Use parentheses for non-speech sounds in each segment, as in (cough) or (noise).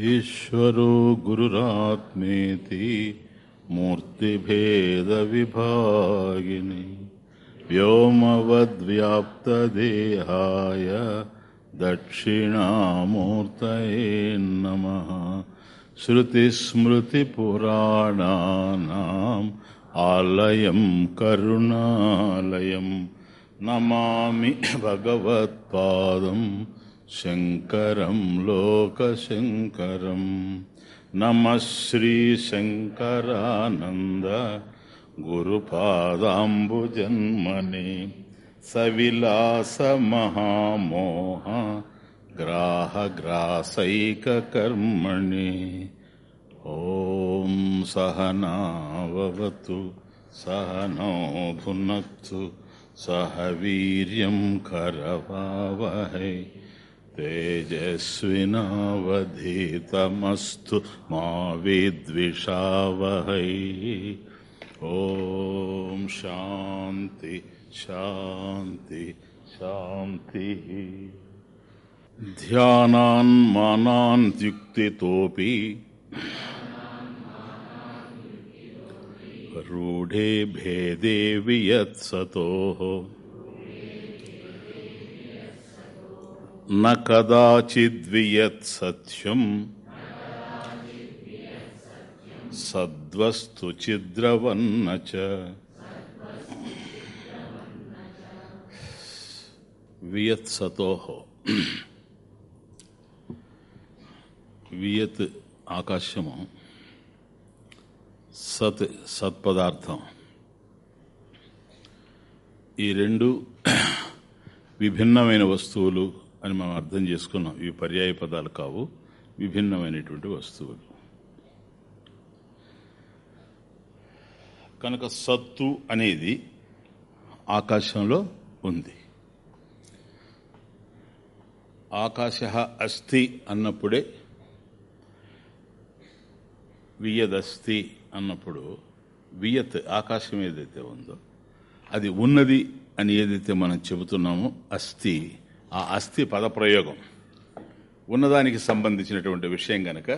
ईश्वरो गुरुरात्मेति मूर्तिभेदविभागिनि व्योमवद्व्याप्तदेहाय दक्षिणामूर्तये नमः। श्रुतिस्मृतिपुराणानाम् आलयं करुणालयं नमामि भगवत्पादम्। शङ्करं लोकशङ्करं नमः श्रीशङ्करानन्द गुरुपादाम्बुजन्मने सविलासमहामोह ग्राहग्रासैककर्मणि। ॐ सहनो भुनक्तु सह वीर्यं करवावहै तेजस्विनावधीतमस्तु मा विद्विषावहै। ॐ शान्ति शान्ति शान्तिः। ध्यानान्मानान्त्युक्तितोऽपि रूढे भेदे वियत्सतोः। न कदाचिद्वियत्सत्यम् सद्वस्तु चिद्रवन्न च వియత్సతోహ వియత్ ఆకాశము సత్ సత్పదార్థం ఈ రెండు విభిన్నమైన వస్తువులు అని మనం అర్థం చేసుకున్నాం. ఇవి పర్యాయ పదాలు కావు. విభిన్నమైనటువంటి వస్తువులు. కనుక సత్తు అనేది ఆకాశంలో ఉంది. ఆకాశ అస్థి అన్నప్పుడే వియదస్తి అన్నప్పుడు వియత్ ఆకాశం ఏదైతే ఉందో అది ఉన్నది అని ఏదైతే మనం చెబుతున్నామో అస్థి. ఆ అస్థి పదప్రయోగం. ఉన్నదానికి సంబంధించినటువంటి విషయం గనక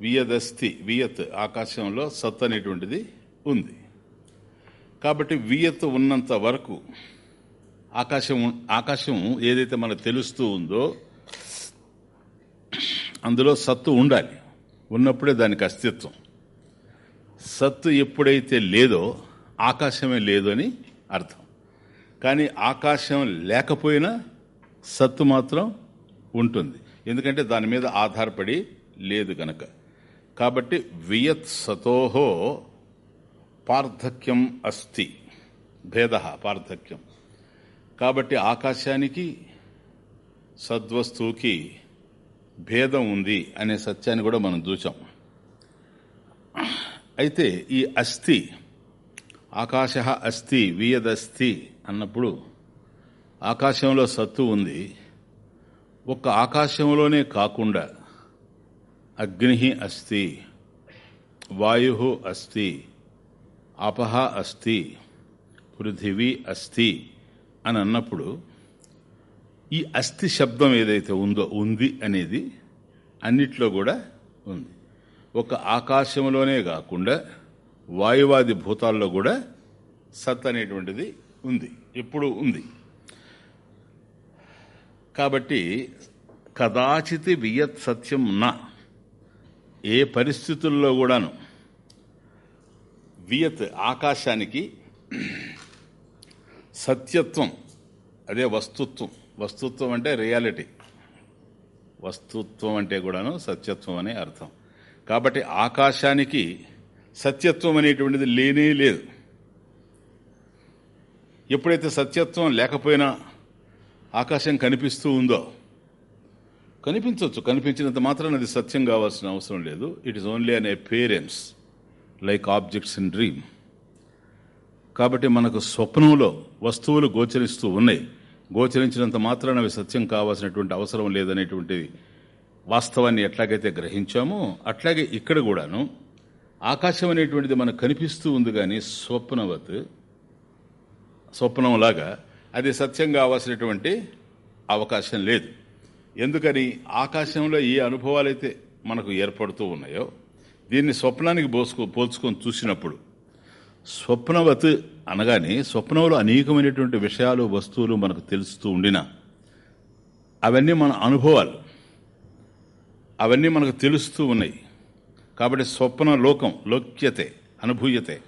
వియదస్థి వియత్ ఆకాశంలో సత్ అనేటువంటిది ఉంది. కాబట్టి వియత్ ఉన్నంత వరకు ఆకాశం ఆకాశం ఏదైతే మనకు తెలుస్తూ ఉందో అందులో సత్తు ఉండాలి. ఉన్నప్పుడే దానికి అస్తిత్వం. సత్తు ఎప్పుడైతే లేదో ఆకాశమే లేదు అని అర్థం. కానీ ఆకాశం లేకపోయినా సత్తు మాత్రం ఉంటుంది. ఎందుకంటే దాని మీద ఆధారపడి లేదు గనక. కాబట్టి వియత్ సతోహో పార్థక్యం అస్తి. భేద పార్థక్యం. కాబట్టి ఆకాశానికి సద్వస్తువుకి భేదం ఉంది అనే సత్యాన్ని కూడా మనం చూచాం. అయితే ఈ అస్థి ఆకాశ అస్థి వియదస్థి అన్నప్పుడు ఆకాశంలో సత్తు ఉంది. ఒక్క ఆకాశంలోనే కాకుండా అగ్ని అస్తి వాయు అస్తి అపహ అస్తి పృథివీ అస్తి అని అన్నప్పుడు ఈ అస్థి శబ్దం ఏదైతే ఉందో ఉంది అనేది అన్నిట్లో కూడా ఉంది. ఒక ఆకాశంలోనే కాకుండా వాయువాది భూతాల్లో కూడా సత్ అనేటువంటిది ఉంది. ఎప్పుడు ఉంది. కాబట్టి కదాచితి వియత్ సత్యం నా. ఏ పరిస్థితుల్లో కూడాను వియత్ ఆకాశానికి సత్యత్వం అదే వస్తుత్వం. వస్తుత్వం అంటే రియాలిటీ. వస్తుత్వం అంటే కూడాను సత్యత్వం అనే అర్థం. కాబట్టి ఆకాశానికి సత్యత్వం అనేటువంటిది లేనే లేదు. ఎప్పుడైతే సత్యత్వం లేకపోయినా ఆకాశం కనిపిస్తూ ఉందో కనిపించవచ్చు కనిపించినంత మాత్రం అది సత్యం కావాల్సిన అవసరం లేదు. It is only an appearance like objects in dream కాబట్టి మనకు స్వప్నంలో వస్తువులు గోచరిస్తూ ఉన్నాయి. గోచరించినంత మాత్రాన అవి సత్యం కావాల్సినటువంటి అవసరం లేదనేటువంటిది వాస్తవాన్ని ఎట్లాగైతే గ్రహించామో అట్లాగే ఇక్కడ కూడాను ఆకాశం అనేటువంటిది మనకు కనిపిస్తూ ఉంది కానీ స్వప్నవత్ స్వప్నంలాగా అది సత్యం కావాల్సినటువంటి అవకాశం లేదు. ఎందుకని ఆకాశంలో ఏ అనుభవాలైతే మనకు ఏర్పడుతూ ఉన్నాయో దీన్ని స్వప్నానికి పోసుకో పోల్చుకొని చూసినప్పుడు స్వప్నవత్ అనగానే స్వప్నంలో అనేకమైనటువంటి విషయాలు వస్తువులు మనకు తెలుస్తూ ఉండినా అవన్నీ మన అనుభవాలు. అవన్నీ మనకు తెలుస్తూ ఉన్నాయి. కాబట్టి స్వప్న లోకం లోక్యతే అనుభూయతే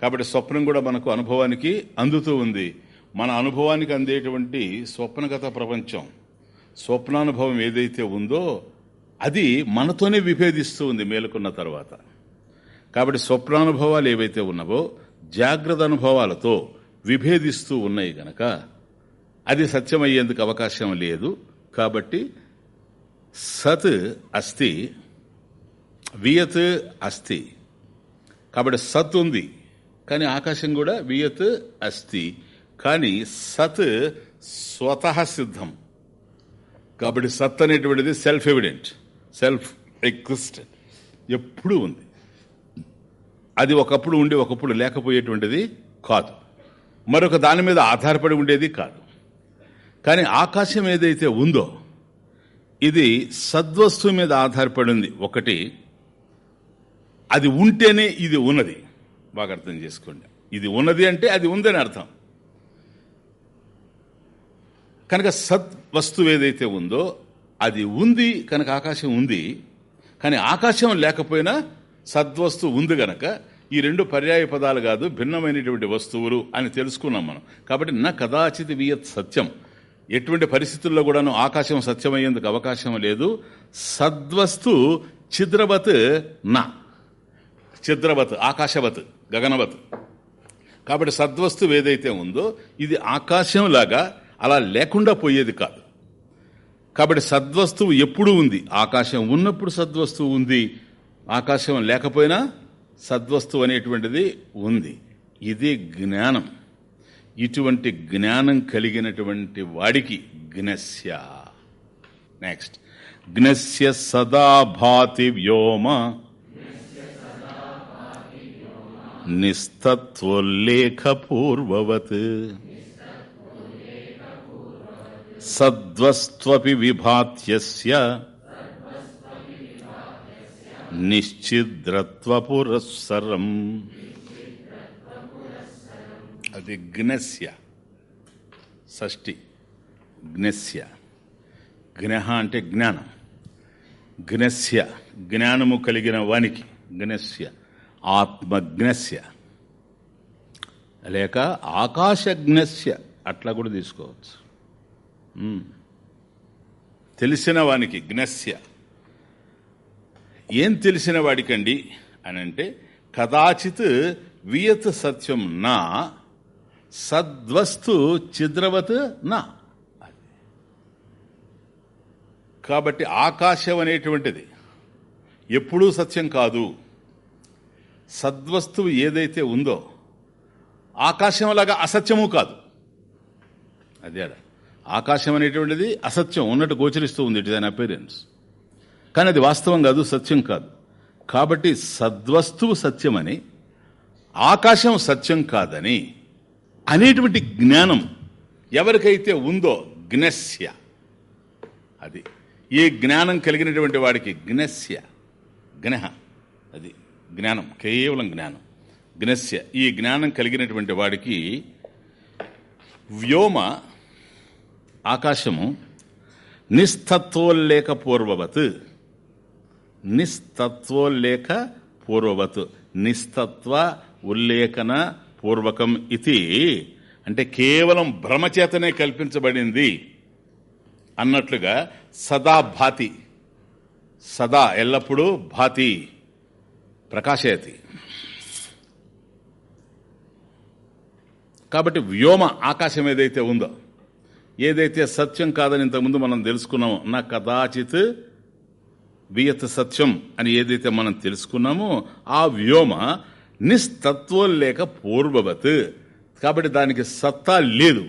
కాబట్టి స్వప్నం కూడా మనకు అనుభవానికి అందుతూ ఉంది. మన అనుభవానికి అందేటువంటి స్వప్నగత ప్రపంచం స్వప్నానుభవం ఏదైతే ఉందో అది మనతోనే విభేదిస్తూ ఉంది మేలుకున్న తర్వాత. కాబట్టి స్వప్నానుభవాలు ఏవైతే ఉన్నావో జాగ్రత్త అనుభవాలతో విభేదిస్తూ ఉన్నాయి గనక అది సత్యమయ్యేందుకు అవకాశం లేదు. కాబట్టి సత్ అస్తి వియత్ అస్తి కాబట్టి సత్ ఉంది. కానీ ఆకాశం కూడా వియత్ అస్తి కానీ సత్ స్వతః సిద్ధం. కాబట్టి సత్ అనేటువంటిది సెల్ఫ్ ఎవిడెంట్ సెల్ఫ్ ఎగ్జిస్టెంట్ ఎప్పుడూ ఉంది. అది ఒకప్పుడు ఉండి ఒకప్పుడు లేకపోయేటువంటిది కాదు. మరొక దాని మీద ఆధారపడి ఉండేది కాదు. కానీ ఆకాశం ఏదైతే ఉందో ఇది సద్వస్తువు మీద ఆధారపడి ఉంది. ఒకటి అది ఉంటేనే ఇది ఉన్నది. బాగా అర్థం చేసుకోండి. ఇది ఉన్నది అంటే అది ఉందని అర్థం. కనుక సత్ వస్తువు ఏదైతే ఉందో అది ఉంది కనుక ఆకాశం ఉంది. కానీ ఆకాశం లేకపోయినా సద్వస్తు ఉంది గనక ఈ రెండు పర్యాయ పదాలు కాదు భిన్నమైనటువంటి వస్తువులు అని తెలుసుకున్నాం మనం. కాబట్టి నా కదాచిత్ వియత్ సత్యం. ఎటువంటి పరిస్థితుల్లో కూడాను ఆకాశం సత్యమయ్యేందుకు అవకాశం లేదు. సద్వస్తు చిద్రవత్ నా. చిద్రవత్ ఆకాశవత్ గగనవత్. కాబట్టి సద్వస్తువు ఏదైతే ఉందో ఇది ఆకాశం లాగా అలా లేకుండా పోయేది కాదు. కాబట్టి సద్వస్తువు ఎప్పుడు ఉంది. ఆకాశం ఉన్నప్పుడు సద్వస్తువు ఉంది. ఆకాశం లేకపోయినా సద్వస్తువు అనేటువంటిది ఉంది. ఇది జ్ఞానం. ఇటువంటి జ్ఞానం కలిగినటువంటి వాడికి జ్ఞస్య. నెక్స్ట్. జ్ఞస్య సదా భాతి వ్యోమ నిస్తత్వోల్లేఖపూర్వవత్ సద్వస్త్వపి విభాత్యస్య నిశ్చిద్రత్వపురస్సరం అది జ్ఞస్య షష్ఠి జ్ఞస్య జ్ఞ అంటే జ్ఞానం। జ్ఞస్య। జ్ఞానము కలిగిన వానికి జ్ఞస్య। ఆత్మజ్ఞస్య. లేక ఆకాశజ్ఞస్య. అట్లా కూడా తీసుకోవచ్చు. తెలిసిన వానికి జ్ఞస్య. ఏం తెలిసిన వాడికండి అని అంటే కదాచిత్ వియత్ సత్యం నా సద్వస్తు చిద్రవత్ నా. కాబట్టి ఆకాశం అనేటువంటిది ఎప్పుడూ సత్యం కాదు. సద్వస్తువు ఏదైతే ఉందో ఆకాశంలాగా అసత్యము కాదు. అదే ఆకాశం అనేటువంటిది అసత్యం ఉన్నట్టు గోచరిస్తూ ఉంది. ఇట్ అన్ అపేరెన్స్ కానీ అది వాస్తవం కాదు సత్యం కాదు. కాబట్టి సద్వస్తువు సత్యమని ఆకాశం సత్యం కాదని అనేటువంటి జ్ఞానం ఎవరికైతే ఉందో జ్ఞస్య. అది ఈ జ్ఞానం కలిగినటువంటి వాడికి జ్ఞస్య. జ్ఞ అది జ్ఞానం కేవలం జ్ఞానం. జ్ఞస్య ఈ జ్ఞానం కలిగినటువంటి వాడికి వ్యోమ ఆకాశము నిస్తత్వోల్లేఖ పూర్వవత్ నిస్తత్వోల్లేఖ పూర్వవత్ నిస్తత్వ ఉల్లేఖన పూర్వకం ఇది అంటే కేవలం భ్రమచేతనే కల్పించబడింది అన్నట్లుగా సదా భాతి. సదా ఎల్లప్పుడూ భాతి. ప్రకాశయతి. కాబట్టి వ్యోమ ఆకాశం ఏదైతే ఉందో ఏదైతే సత్యం కాదని ఇంతకుముందు మనం తెలుసుకున్నామో నా కదాచిత్ వియత్ సత్యం అని ఏదైతే మనం తెలుసుకున్నామో ఆ వ్యోమ నిస్తత్వం లేక పూర్వవత్. కాబట్టి దానికి సత్తా లేదు.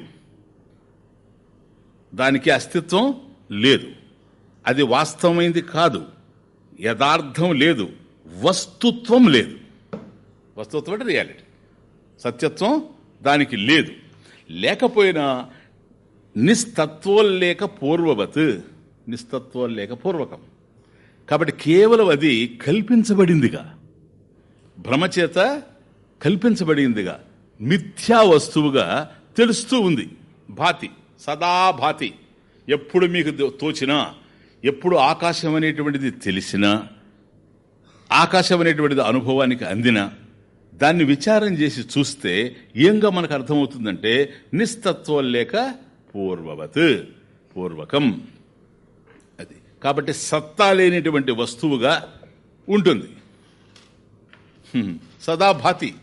దానికి అస్తిత్వం లేదు. అది వాస్తవమైంది కాదు. యథార్థం లేదు. వస్తుత్వం లేదు. వస్తుత్వం అంటే రియాలిటీ సత్యత్వం దానికి లేదు. లేకపోయినా నిస్తత్వం లేక పూర్వవత్ నిస్తత్వం లేక పూర్వకం. కాబట్టి కేవలం అది కల్పించబడిందిగా. భ్రమచేత కల్పించబడిందిగా. మిథ్యా వస్తువుగా తెలుస్తూ ఉంది. భాతి సదా భాతి. ఎప్పుడు మీకు తోచినా ఎప్పుడు ఆకాశం అనేటువంటిది తెలిసినా ఆకాశం అనేటువంటిది అనుభవానికి అందిన దాన్ని విచారం చేసి చూస్తే ఏంగా మనకు అర్థమవుతుందంటే నిస్తత్వం లేక పూర్వవత్ పూర్వకం. అది. కాబట్టి సత్తా లేనిటువంటి వస్తువుగా ఉంటుంది. సదాభాతి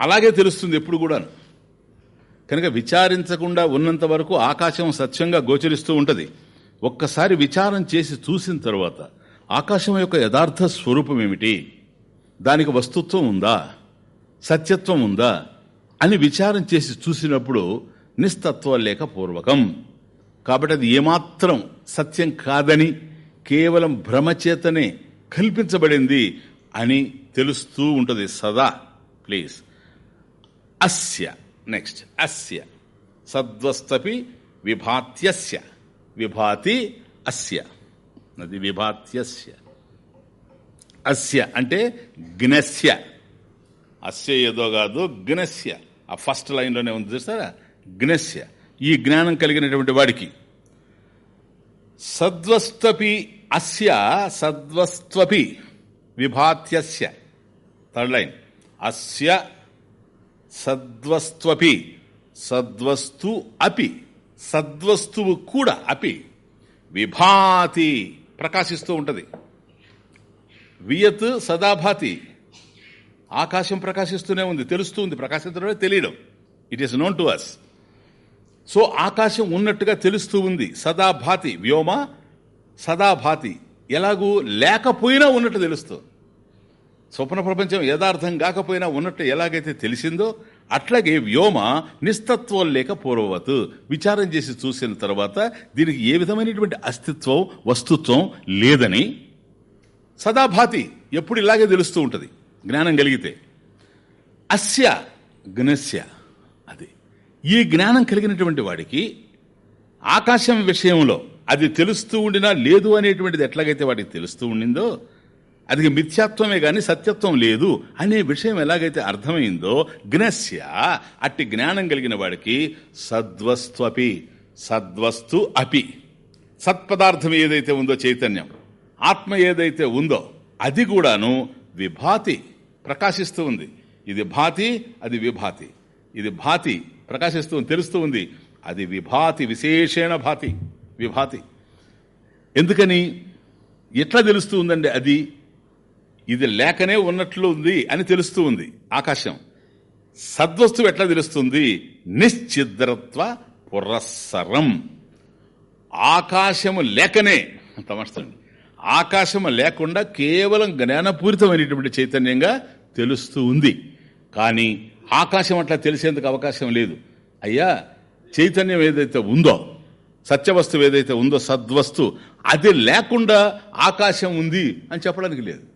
అలాగే తెలుస్తుంది ఎప్పుడు కూడాను. కనుక విచారించకుండా ఉన్నంత వరకు ఆకాశం సత్యంగా గోచరిస్తూ ఉంటుంది. ఒక్కసారి విచారం చేసి చూసిన తర్వాత ఆకాశం యొక్క యథార్థ స్వరూపం ఏమిటి? దానికి వస్తుత్వం ఉందా? సత్యత్వం ఉందా? అని విచారం చేసి చూసినప్పుడు నిస్తత్వ లేక పూర్వకం. కాబట్టి అది ఏమాత్రం సత్యం కాదని కేవలం భ్రమచేతనే కల్పించబడింది అని తెలుస్తూ ఉంటుంది సదా. ప్లీజ్. అస్య. నెక్స్ట్. అస్య. సద్వస్తపి విభాత్యస్య. విభాతి అస్య. అది విభాత్యస్య. అస్య అంటే జ్ఞస్య అస్య ఏదో కాదు జ్ఞస్య ఆ ఫస్ట్ లైన్లోనే ఉంది చూస్తారా జ్ఞస్య ఈ జ్ఞానం కలిగినటువంటి వాడికి. సద్వస్త్వపి అస్య సద్వస్త్వపి విభాత్యస్య. థర్డ్ లైన్ అస్య సద్వస్త్వపి సద్వస్తు అపి సద్వస్తువు కూడా అపి. విభాతి. ప్రకాశిస్తూ ఉంటుంది. వియత్ సదాభాతి. ఆకాశం ప్రకాశిస్తూనే ఉంది తెలుస్తూ ఉంది. ప్రకాశించడమే తెలియడం. It is known to us so ఆకాశం ఉన్నట్టుగా తెలుస్తూ ఉంది. సదాభాతి. వ్యోమ సదాభాతి. ఎలాగూ లేకపోయినా ఉన్నట్టు తెలుస్తుంది స్వప్న ప్రపంచం యథార్థం కాకపోయినా ఉన్నట్టు ఎలాగైతే తెలిసిందో అట్లాగే వ్యోమ నిస్తత్వం లేక పూర్వవత్. విచారం చేసి చూసిన తర్వాత దీనికి ఏ విధమైనటువంటి అస్తిత్వం వస్తుత్వం లేదని సదాభాతి ఎప్పుడు ఇలాగే తెలుస్తూ ఉంటుంది. జ్ఞానం కలిగితే. అస్య జ్ఞస్య అది. ఈ జ్ఞానం కలిగినటువంటి వాడికి ఆకాశం విషయంలో అది తెలుస్తూ ఉండినా లేదు అనేటువంటిది ఎట్లాగైతే వాడికి తెలుస్తూ ఉండిందో అది మిథ్యాత్వమే కానీ సత్యత్వం లేదు అనే విషయం ఎలాగైతే అర్థమైందో జ్ఞస్య అట్టి జ్ఞానం కలిగిన వాడికి సద్వస్త్వపి సద్వస్తు అపి. సత్పదార్థం ఏదైతే ఉందో చైతన్యం ఆత్మ ఏదైతే ఉందో అది కూడాను విభాతి ప్రకాశిస్తూ ఉంది. ఇది భాతి అది విభాతి. ఇది భాతి ప్రకాశిస్తూ తెలుస్తూ ఉంది. అది విభాతి విశేషణ భాతి విభాతి. ఎందుకని? ఎట్లా తెలుస్తూ ఉందండి అది? ఇది లేకనే ఉన్నట్లు ఉంది అని తెలుస్తూ ఉంది ఆకాశం. సద్వస్తువు ఎట్లా తెలుస్తుంది? నిశ్చిద్రత్వ పురస్సరం. ఆకాశము లేకనే తమస్తండి ఆకాశము లేకుండా కేవలం జ్ఞానపూరితమైనటువంటి చైతన్యంగా తెలుస్తూ ఉంది. కానీ ఆకాశం అట్లా తెలిసేందుకు అవకాశం లేదు. అయ్యా చైతన్యం ఏదైతే ఉందో సత్యవస్తువు ఏదైతే ఉందో సద్వస్తు అది లేకుండా ఆకాశం ఉంది అని చెప్పడానికి లేదు.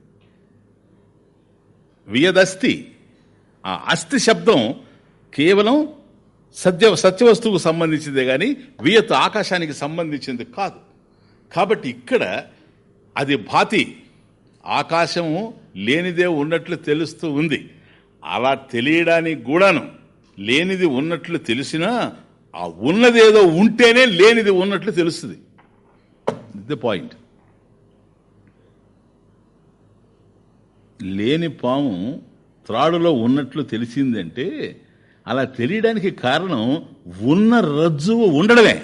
వియదస్తి. ఆ అస్థి శబ్దం కేవలం సత్య సత్యవస్తువుకు సంబంధించిందే కానీ వియత్ ఆకాశానికి సంబంధించింది కాదు. కాబట్టి ఇక్కడ అది భాతి. ఆకాశము లేనిదే ఉన్నట్లు తెలుస్తూ ఉంది. అలా తెలియడానికి కూడాను లేనిది ఉన్నట్లు తెలిసినా ఆ ఉన్నదేదో ఉంటేనే లేనిది ఉన్నట్లు తెలుస్తుంది. ది పాయింట్ లేని పాము త్రాడులో ఉన్నట్లు తెలిసిందంటే అలా తెలియడానికి కారణం ఉన్న రజ్జువు ఉండడమే.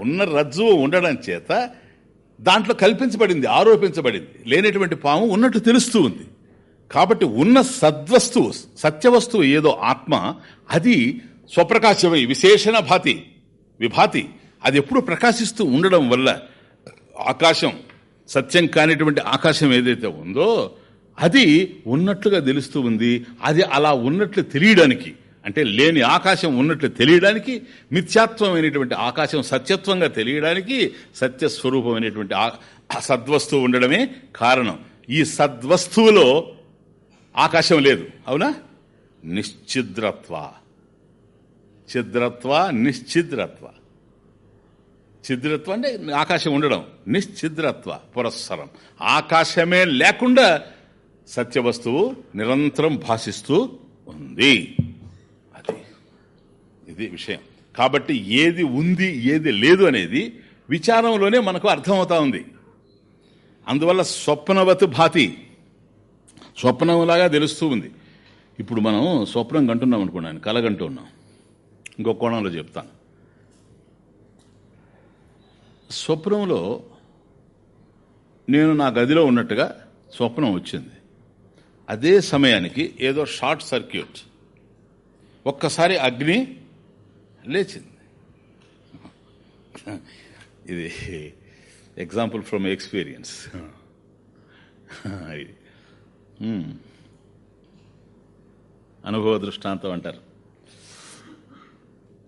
ఉన్న రజ్జువు ఉండడం చేత దాంట్లో కల్పించబడింది ఆరోపించబడింది. లేనటువంటి పాము ఉన్నట్టు తెలుస్తూ ఉంది. కాబట్టి ఉన్న సద్వస్తువు సత్యవస్తువు ఏదో ఆత్మ అది స్వప్రకాశమై విశేషణ భాతి విభాతి అది ఎప్పుడు ప్రకాశిస్తూ ఉండడం వల్ల ఆకాశం సత్యం కానిటువంటి ఆకాశం ఏదైతే ఉందో అది ఉన్నట్లుగా తెలుస్తూ ఉంది. అది అలా ఉన్నట్లు తెలియడానికి అంటే లేని ఆకాశం ఉన్నట్లు తెలియడానికి మిథ్యాత్వమైనటువంటి ఆకాశం సత్యత్వంగా తెలియడానికి సత్యస్వరూపమైనటువంటి సద్వస్తువు ఉండడమే కారణం. ఈ సద్వస్తువులో ఆకాశం లేదు. అవునా? నిశ్చిద్రత్వ. ఛిద్రత్వ నిశ్చిద్రత్వ. ఛిద్రత్వం అంటే ఆకాశం ఉండడం నిశ్చిద్రత్వ పురస్సరం. ఆకాశమే లేకుండా సత్యవస్తువు నిరంతరం భాషిస్తూ ఉంది. అది ఇది విషయం. కాబట్టి ఏది ఉంది ఏది లేదు అనేది విచారంలోనే మనకు అర్థమవుతా ఉంది. అందువల్ల స్వప్నవత్ భాతి స్వప్నంలాగా తెలుస్తూ ఉంది. ఇప్పుడు మనం స్వప్నం కంటున్నాం అనుకున్నాను కలగంటూ ఉన్నాం. ఇంకో కోణంలో చెప్తాను. స్వప్నంలో నేను నా గదిలో ఉన్నట్టుగా స్వప్నం వచ్చింది. అదే సమయానికి ఏదో షార్ట్ సర్క్యూట్. ఒక్కసారి అగ్ని లేచింది. ఇది ఎగ్జాంపుల్ ఫ్రమ్ ఎక్స్పీరియన్స్. అనుభవ దృష్టాంతం అంటారు.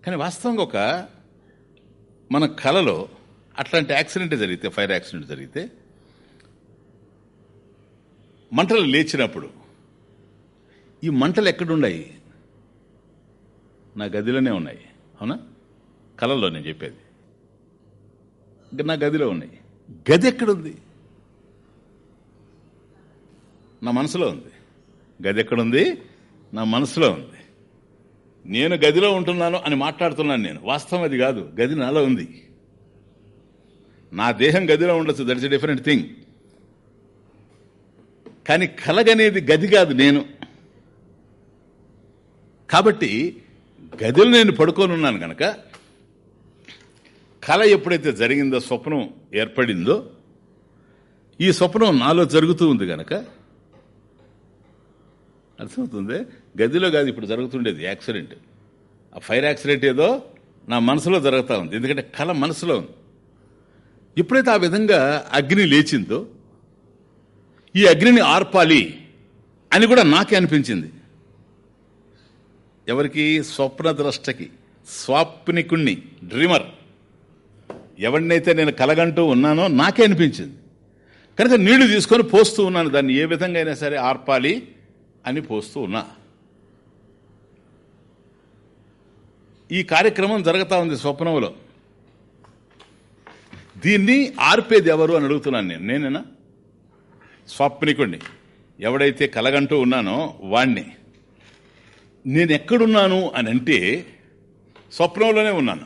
కానీ వాస్తవంగా ఒక మన కళలో అట్లాంటి యాక్సిడెంట్ జరిగితే ఫైర్ యాక్సిడెంట్ జరిగితే మంటలు లేచినప్పుడు ఈ మంటలు ఎక్కడున్నాయి? నా గదిలోనే ఉన్నాయి. అవునా? కలలో నేను చెప్పేది. నా గదిలో ఉన్నాయి. గది ఎక్కడుంది? నా మనసులో ఉంది. గది ఎక్కడుంది? నా మనసులో ఉంది. నేను గదిలో ఉంటున్నాను అని మాట్లాడుతున్నాను నేను. వాస్తవం అది కాదు. గది నాలో ఉంది. నా దేహం గదిలో ఉండొచ్చు. దట్స్ డిఫరెంట్ థింగ్ కానీ కలగనేది గది కాదు నేను. కాబట్టి గదిలో నేను పడుకొని ఉన్నాను కనుక కళ ఎప్పుడైతే జరిగిందో స్వప్నం ఏర్పడిందో ఈ స్వప్నం నాలో జరుగుతూ ఉంది కనుక అర్థమవుతుంది? గదిలో కాదు ఇప్పుడు జరుగుతుండేది యాక్సిడెంట్. ఆ ఫైర్ యాక్సిడెంట్ ఏదో నా మనసులో జరుగుతూ ఉంది. ఎందుకంటే కళ మనసులో ఉంది. ఎప్పుడైతే ఆ విధంగా అగ్ని లేచిందో ఈ అగ్నిని ఆర్పాలి అని కూడా నాకే అనిపించింది. ఎవరికి? స్వప్నద్రష్టకి స్వాప్నికుణ్ణి డ్రీమర్. ఎవరినైతే నేను కలగంటూ ఉన్నానో నాకే అనిపించింది. కనుక నీళ్ళు తీసుకొని పోస్తూ ఉన్నాను. దాన్ని ఏ విధంగా అయినా సరే ఆర్పాలి అని పోస్తూ ఉన్నా. ఈ కార్యక్రమం జరుగుతూ ఉంది స్వప్నంలో. దీన్ని ఆర్పేది ఎవరు అని అడుగుతున్నాను నేను. నేనేనా? స్వప్నికుణ్ణి. ఎవడైతే కలగంటూ ఉన్నానో వాణ్ణి. నేను ఎక్కడున్నాను అని అంటే స్వప్నంలోనే ఉన్నాను.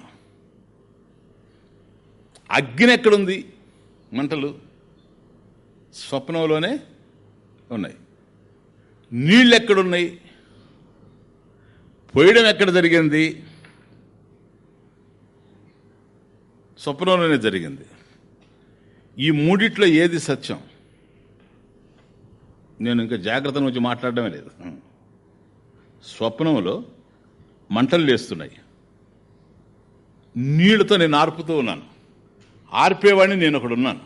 అగ్ని ఎక్కడుంది? మంటలు. స్వప్నంలోనే ఉన్నాయి. నీళ్ళు ఎక్కడున్నాయి పొయ్యడం ఎక్కడ జరిగింది? స్వప్నంలోనే జరిగింది. ఈ మూడిట్లో ఏది సత్యం? నేను ఇంకా జాగ్రత్త నుంచి మాట్లాడడమే లేదు. స్వప్నంలో మంటలు లేస్తున్నాయి. నీళ్ళతో నేను ఆర్పుతూ ఉన్నాను. ఆర్పేవాడిని నేను ఒకడు ఉన్నాను.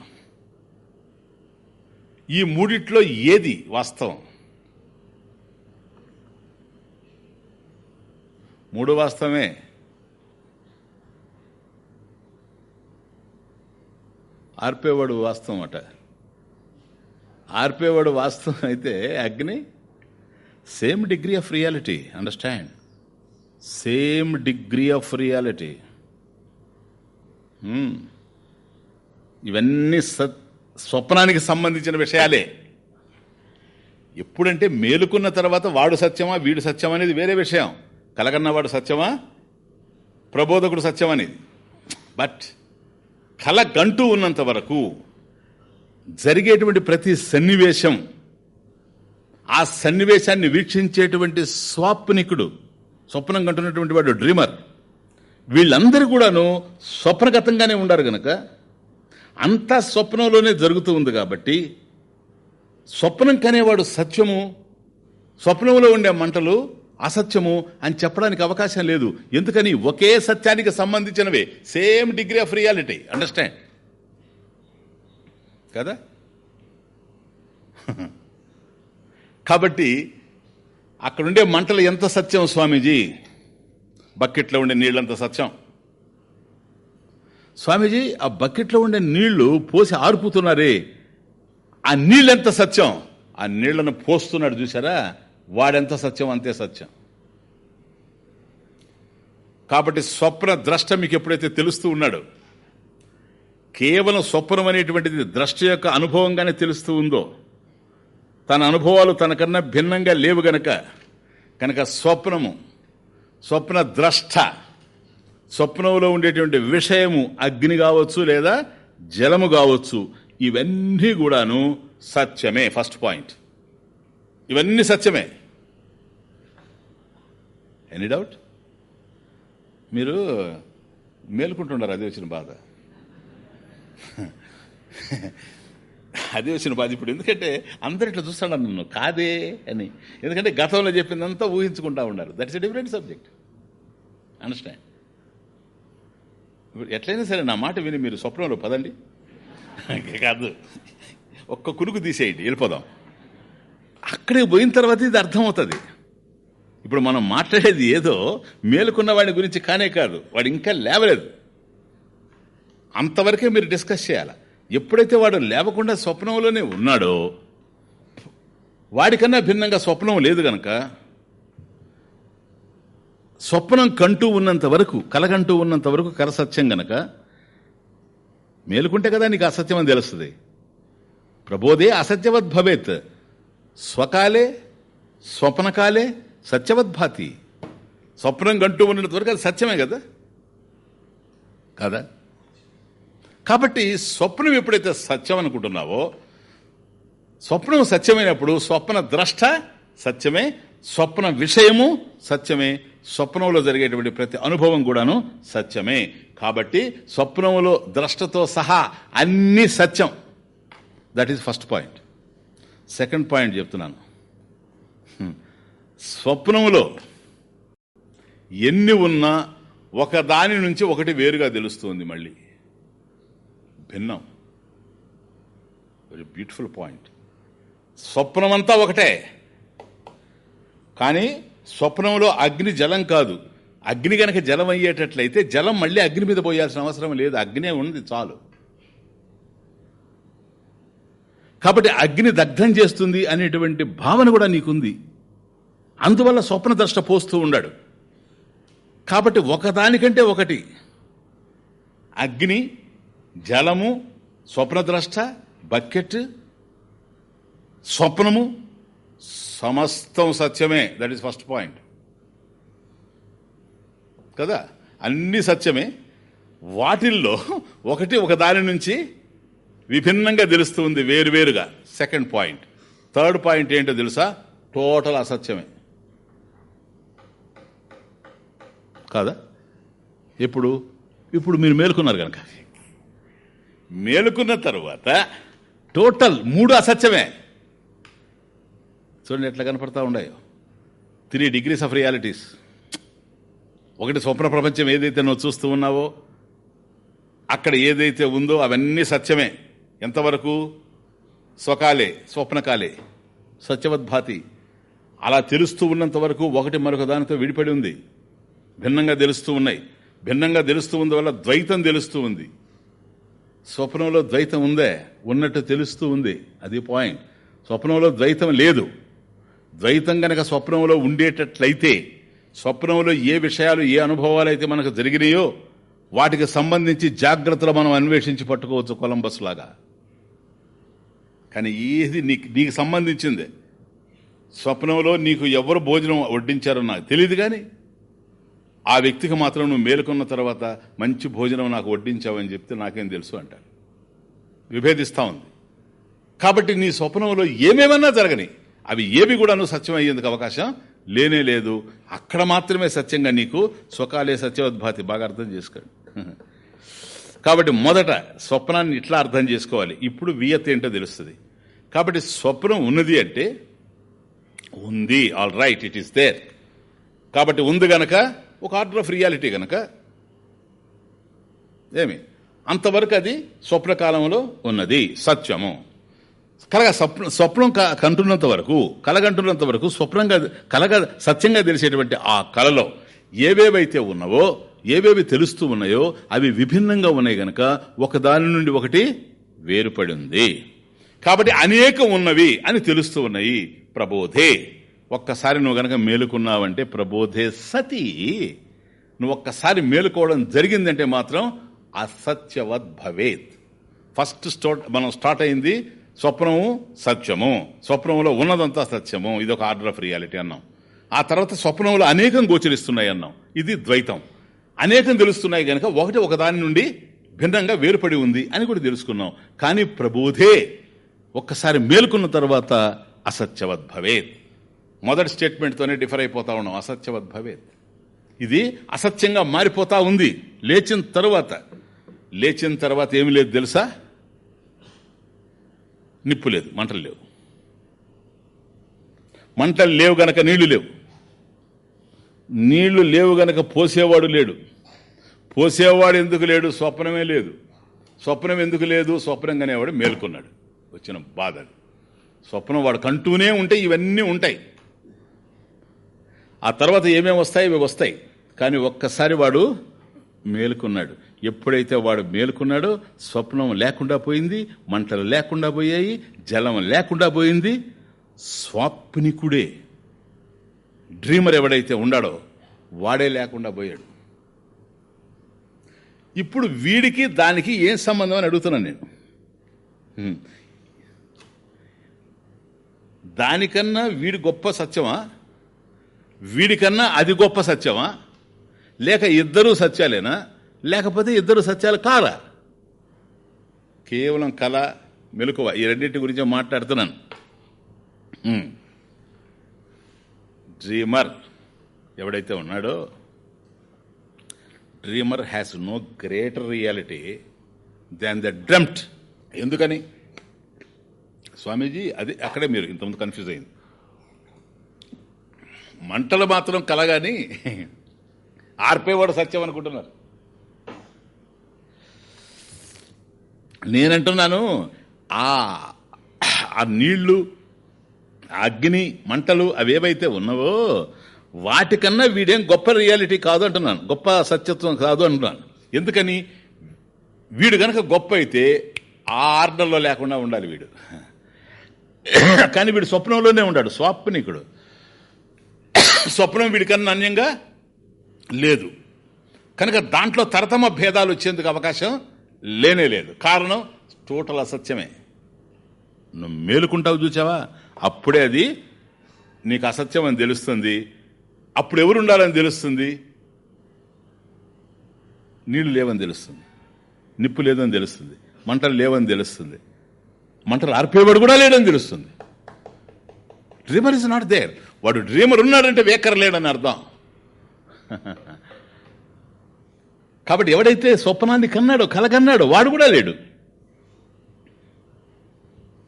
ఈ మూడిట్లో ఏది వాస్తవం? మూడు వాస్తవమే ఆర్పేవాడు వాస్తవం అట ఆర్పేవాడు వాస్తవం అయితే అగ్ని same degree of reality understand. Same degree of reality. ఇవన్నీ స్వప్నానికి సంబంధించిన విషయాలే. ఎప్పుడంటే మేలుకున్న తర్వాత వాడు సత్యమా వీడు సత్యం అనేది వేరే విషయం. కలగన్నవాడు సత్యమా? ప్రబోధకుడు సత్యం అనేది. బట్ కళ గంటూ ఉన్నంత వరకు జరిగేటువంటి ప్రతి సన్నివేశం ఆ సన్నివేశాన్ని వీక్షించేటువంటి స్వాప్నికుడు స్వప్నం కంటున్నటువంటి వాడు డ్రీమర్. వీళ్ళందరూ కూడాను స్వప్నగతంగానే ఉండారు గనక అంతా స్వప్నంలోనే జరుగుతూ ఉంది కాబట్టి స్వప్నం కనేవాడు సత్యము స్వప్నంలో ఉండే మంటలు అసత్యము అని చెప్పడానికి అవకాశం లేదు. ఎందుకని? ఒకే సత్యానికి సంబంధించినవే. Same degree of reality. Understand కదా? కాబట్టి అక్కడుండే మంటలు ఎంత సత్యం స్వామీజీ? బకెట్లో ఉండే నీళ్ళంత సత్యం. స్వామీజీ ఆ బకెట్లో ఉండే నీళ్ళు పోసి ఆర్పుతున్నారే. ఆ నీళ్ళెంత సత్యం? ఆ నీళ్ళను పోస్తున్నాడు చూసారా వాడెంత సత్యం అంతే సత్యం. కాబట్టి స్వప్న ద్రష్ట మీకు ఎప్పుడైతే తెలుస్తూ ఉన్నాడో కేవలం స్వప్నం అనేటువంటిది ద్రష్ట యొక్క అనుభవంగానే తెలుస్తూ ఉందో తన అనుభవాలు తనకన్నా భిన్నంగా లేవు గనక కనుక స్వప్నము స్వప్న ద్రష్ట స్వప్నంలో ఉండేటువంటి విషయము అగ్ని కావచ్చు లేదా జలము కావచ్చు ఇవన్నీ కూడాను సత్యమే ఫస్ట్ పాయింట్. ఇవన్నీ సత్యమే. ఎనీ డౌట్ మీరు మేలుకుంటున్నారు అది వచ్చిన బాధ. అది వచ్చిన బాధ ఇప్పుడు. ఎందుకంటే అందరు ఇట్లా చూస్తాడు నన్ను. కాదే అని. ఎందుకంటే గతంలో చెప్పిందంతా ఊహించుకుంటా ఉన్నారు that is a different subject understand ఇప్పుడు ఎట్లయినా సరే నా మాట విని మీరు స్వప్నంలో పదండి. కాదు. ఒక్క కునుకు తీసేయండి. వెళ్ళిపోదాం. అక్కడికి పోయిన తర్వాత ఇది అర్థమవుతుంది. ఇప్పుడు మనం మాట్లాడేది ఏదో మేలుకున్న వాడి గురించి కానే కాదు వాడు ఇంకా లేవలేదు. అంతవరకే మీరు డిస్కస్ చేయాలి? ఎప్పుడైతే వాడు లేవకుండా స్వప్నంలోనే ఉన్నాడో వాడికన్నా భిన్నంగా స్వప్నం లేదు గనక స్వప్నం కంటూ ఉన్నంత వరకు కలగంటూ ఉన్నంత వరకు కల సత్యం గనక మేలుకుంటే కదా నీకు అసత్యం అని తెలుస్తుంది. ప్రబోధే అసత్యవద్భవేత్ స్వకాలే స్వప్నకాలే సత్యవద్భాతి స్వప్నం గంటూ ఉన్నంత వరకు అది సత్యమే కదా? కదా? కాబట్టి స్వప్నం ఎప్పుడైతే సత్యం అనుకుంటున్నావో స్వప్నం సత్యమైనప్పుడు స్వప్న ద్రష్ట సత్యమే స్వప్న విషయము సత్యమే స్వప్నంలో జరిగేటువంటి ప్రతి అనుభవం కూడాను సత్యమే. కాబట్టి స్వప్నంలో ద్రష్టతో సహా అన్ని సత్యం. That is first point second point చెప్తున్నాను. స్వప్నములో ఎన్ని ఉన్నా ఒక దాని నుంచి ఒకటి వేరుగా తెలుస్తుంది మళ్ళీ. భిన్నం. వెరీ బ్యూటిఫుల్ పాయింట్ స్వప్నమంతా ఒకటే. కానీ స్వప్నంలో అగ్ని జలం కాదు. అగ్ని కనుక జలం అయ్యేటట్లయితే జలం మళ్ళీ అగ్ని మీద పోయాల్సిన అవసరం లేదు. అగ్నే ఉంది చాలు. కాబట్టి అగ్ని దగ్ధం చేస్తుంది అనేటువంటి భావన కూడా నీకుంది. అందువల్ల స్వప్న ద్రష్ట పోస్తూ ఉన్నాడు కాబట్టి ఒకదానికంటే ఒకటి అగ్ని జలము స్వప్నద్రష్ట బకెట్ స్వప్నము సమస్తం సత్యమే. దట్ ఈస్ ఫస్ట్ పాయింట్ కదా? అన్ని సత్యమే. వాటిల్లో ఒకటి ఒక దాని నుంచి విభిన్నంగా తెలుస్తుంది వేరువేరుగా. సెకండ్ పాయింట్ థర్డ్ పాయింట్ ఏంటో తెలుసా? టోటల్ అసత్యమే. కాదా? ఇప్పుడు ఇప్పుడు మీరు మేలుకున్నారు కనుక. మేలుకున్న తర్వాత టోటల్ మూడు అసత్యమే. చూడండి ఎట్లా కనపడతా ఉన్నాయో. Three degrees of realities. ఒకటి స్వప్న ప్రపంచం ఏదైతే నువ్వు చూస్తూ ఉన్నావో అక్కడ ఏదైతే ఉందో అవన్నీ సత్యమే. ఎంతవరకు? స్వకాలే స్వప్నకాలే. సత్యవద్భాతి. అలా తెలుస్తూ ఉన్నంత వరకు ఒకటి మరొక దానితో విడిపడి ఉంది. భిన్నంగా తెలుస్తూ ఉన్నాయి. భిన్నంగా తెలుస్తూ ఉంది వల్ల ద్వైతం తెలుస్తూ ఉంది. స్వప్నంలో ద్వైతం ఉందే ఉన్నట్టు తెలుస్తూ ఉంది. అది పాయింట్. స్వప్నంలో ద్వైతం లేదు. ద్వైతం గనక స్వప్నంలో ఉండేటట్లయితే స్వప్నంలో ఏ విషయాలు ఏ అనుభవాలు అయితే మనకు జరిగినాయో వాటికి సంబంధించి జాగ్రత్తలు మనం అన్వేషించి పట్టుకోవచ్చు కొలంబస్ లాగా. కానీ ఏది నీకు నీకు సంబంధించింది. స్వప్నంలో నీకు ఎవరు భోజనం వడ్డించారో నాకు తెలియదు కానీ ఆ వ్యక్తికి మాత్రం నువ్వు మేలుకున్న తర్వాత మంచి భోజనం నాకు వడ్డించావని చెప్తే నాకేం తెలుసు అంటారు విభేదిస్తూ ఉంది. కాబట్టి నీ స్వప్నంలో ఏమేమన్నా జరగని అవి ఏవి కూడా నువ్వు సత్యం అయ్యేందుకు అవకాశం లేనే లేదు. అక్కడ మాత్రమే సత్యంగా నీకు స్వకాలే సత్యోద్భాతి బాగా అర్థం చేసుకోండి కాబట్టి మొదట స్వప్నాన్ని ఇట్లా అర్థం చేసుకోవాలి. ఇప్పుడు వియత్ ఏంటో తెలుస్తుంది. కాబట్టి స్వప్నం ఉన్నది అంటే ఉంది. All right it is there కాబట్టి ఉంది గనక ఒక ఆర్డర్ ఆఫ్ రియాలిటీ గనక. ఏమి? అంతవరకు అది స్వప్నకాలంలో ఉన్నది. సత్యము. కలగా స్వప్న స్వప్నం క- కంటున్నంత వరకు కలగంటున్నంత వరకు స్వప్నంగా కలగ సత్యంగా తెలిసేటువంటి ఆ కలలో ఏవేవైతే ఉన్నావో ఏవేవి తెలుస్తూ ఉన్నాయో అవి విభిన్నంగా ఉన్నాయి గనక ఒకదాని నుండి ఒకటి వేరుపడి ఉంది కాబట్టి అనేకం ఉన్నవి అని తెలుస్తూ ఉన్నాయి. ప్రబోధే. ఒక్కసారి నువ్వు గనక మేలుకున్నావంటే ప్రబోధే సతి. నువ్వు ఒక్కసారి మేలుకోవడం జరిగిందంటే మాత్రం అసత్యవద్ భవేత్. ఫస్ట్ స్టార్ట్ మనం స్టార్ట్ అయింది స్వప్నము సత్యము. స్వప్నంలో ఉన్నదంతా సత్యము. ఇది ఒక ఆర్డర్ ఆఫ్ రియాలిటీ అన్నాం. ఆ తర్వాత స్వప్నంలో అనేకం గోచరిస్తున్నాయి అన్నాం. ఇది ద్వైతం. అనేకం తెలుస్తున్నాయి కనుక ఒకటి ఒకదాని నుండి భిన్నంగా వేరుపడి ఉంది అని కూడా తెలుసుకున్నాం. కానీ ప్రబోధే ఒక్కసారి మేల్కొన్న తర్వాత అసత్యవద్ భవేత్. మొదటి స్టేట్మెంట్తోనే డిఫర్ అయిపోతా ఉన్నాం. అసత్యవద్ భవేత్. ఇది అసత్యంగా మారిపోతా ఉంది. లేచిన తర్వాత. లేచిన తర్వాత ఏమి లేదు తెలుసా? నిప్పు లేదు మంటలు లేవు. మంటలు లేవు గనక నీళ్ళు లేవు. నీళ్ళు లేవు గనక పోసేవాడు లేడు. పోసేవాడు ఎందుకు లేడు? స్వప్నమే లేదు. స్వప్నం ఎందుకు లేదు? స్వప్నం వాడు మేల్కొన్నాడు. వచ్చిన బాధ స్వప్నం వాడు కంటూనే ఉంటే ఇవన్నీ ఉంటాయి. ఆ తర్వాత ఏమేమి వస్తాయి? ఇవి వస్తాయి. కానీ ఒక్కసారి వాడు మేలుకున్నాడు. ఎప్పుడైతే వాడు మేలుకున్నాడో స్వప్నం లేకుండా పోయింది మంటలు లేకుండా పోయాయి జలం లేకుండా పోయింది స్వాప్నికుడే డ్రీమర్ ఎవడైతే ఉన్నాడో వాడే లేకుండా పోయాడు. ఇప్పుడు వీడికి దానికి ఏం సంబంధం అని అడుగుతున్నాను నేను. దానికన్నా వీడి గొప్ప సత్యమా? వీడికన్నా అది గొప్ప సత్యమా? లేక ఇద్దరూ సత్యాలేనా? లేకపోతే ఇద్దరు సత్యాలు కారా? కేవలం కళ మెలకువ ఈ రెండింటి గురించి మాట్లాడుతున్నాను. డ్రీమర్ ఎవడైతే ఉన్నాడో dreamer has no greater reality than the dreamt. ఎందుకని? స్వామీజీ అది అక్కడే మీరు ఇంతకుముందు కన్ఫ్యూజ్ అయింది మంటలు మాత్రం కలగాని ఆర్పేవాడు సత్యం అనుకుంటున్నారు. నేనంటున్నాను ఆ ఆ నీళ్ళు అగ్ని మంటలు అవేవైతే ఉన్నావో వాటికన్నా వీడేం గొప్ప రియాలిటీ కాదు అంటున్నాను. గొప్ప సత్యత్వం కాదు అంటున్నాను. ఎందుకని? వీడు గనక గొప్ప అయితే ఆ ఆర్డర్లో లేకుండా ఉండాలి వీడు. కానీ వీడు స్వప్నంలోనే ఉన్నాడు స్వాప్నికుడు. స్వప్నం వీడికన్నా అన్యంగా? లేదు. కనుక దాంట్లో తరతమ భేదాలు వచ్చేందుకు అవకాశం లేనే లేదు. కారణం టోటల్ అసత్యమే. నువ్వు మేలుకుంటావు చూసావా అప్పుడే అది నీకు అసత్యం అని తెలుస్తుంది. అప్పుడు ఎవరు ఉండాలని తెలుస్తుంది? నీళ్ళు లేవని తెలుస్తుంది. నిప్పు లేదని తెలుస్తుంది. మంటలు లేవని తెలుస్తుంది. మంటలు ఆర్పేవాడు కూడా లేడని తెలుస్తుంది. రిమర్ ఇస్ నాట్ దేర్ వాడు డ్రీమర్ ఉన్నాడంటే వేకర్ లేడని అర్థం. కాబట్టి ఎవడైతే స్వప్నాన్ని కన్నాడో కల కన్నాడో వాడు కూడా లేడు.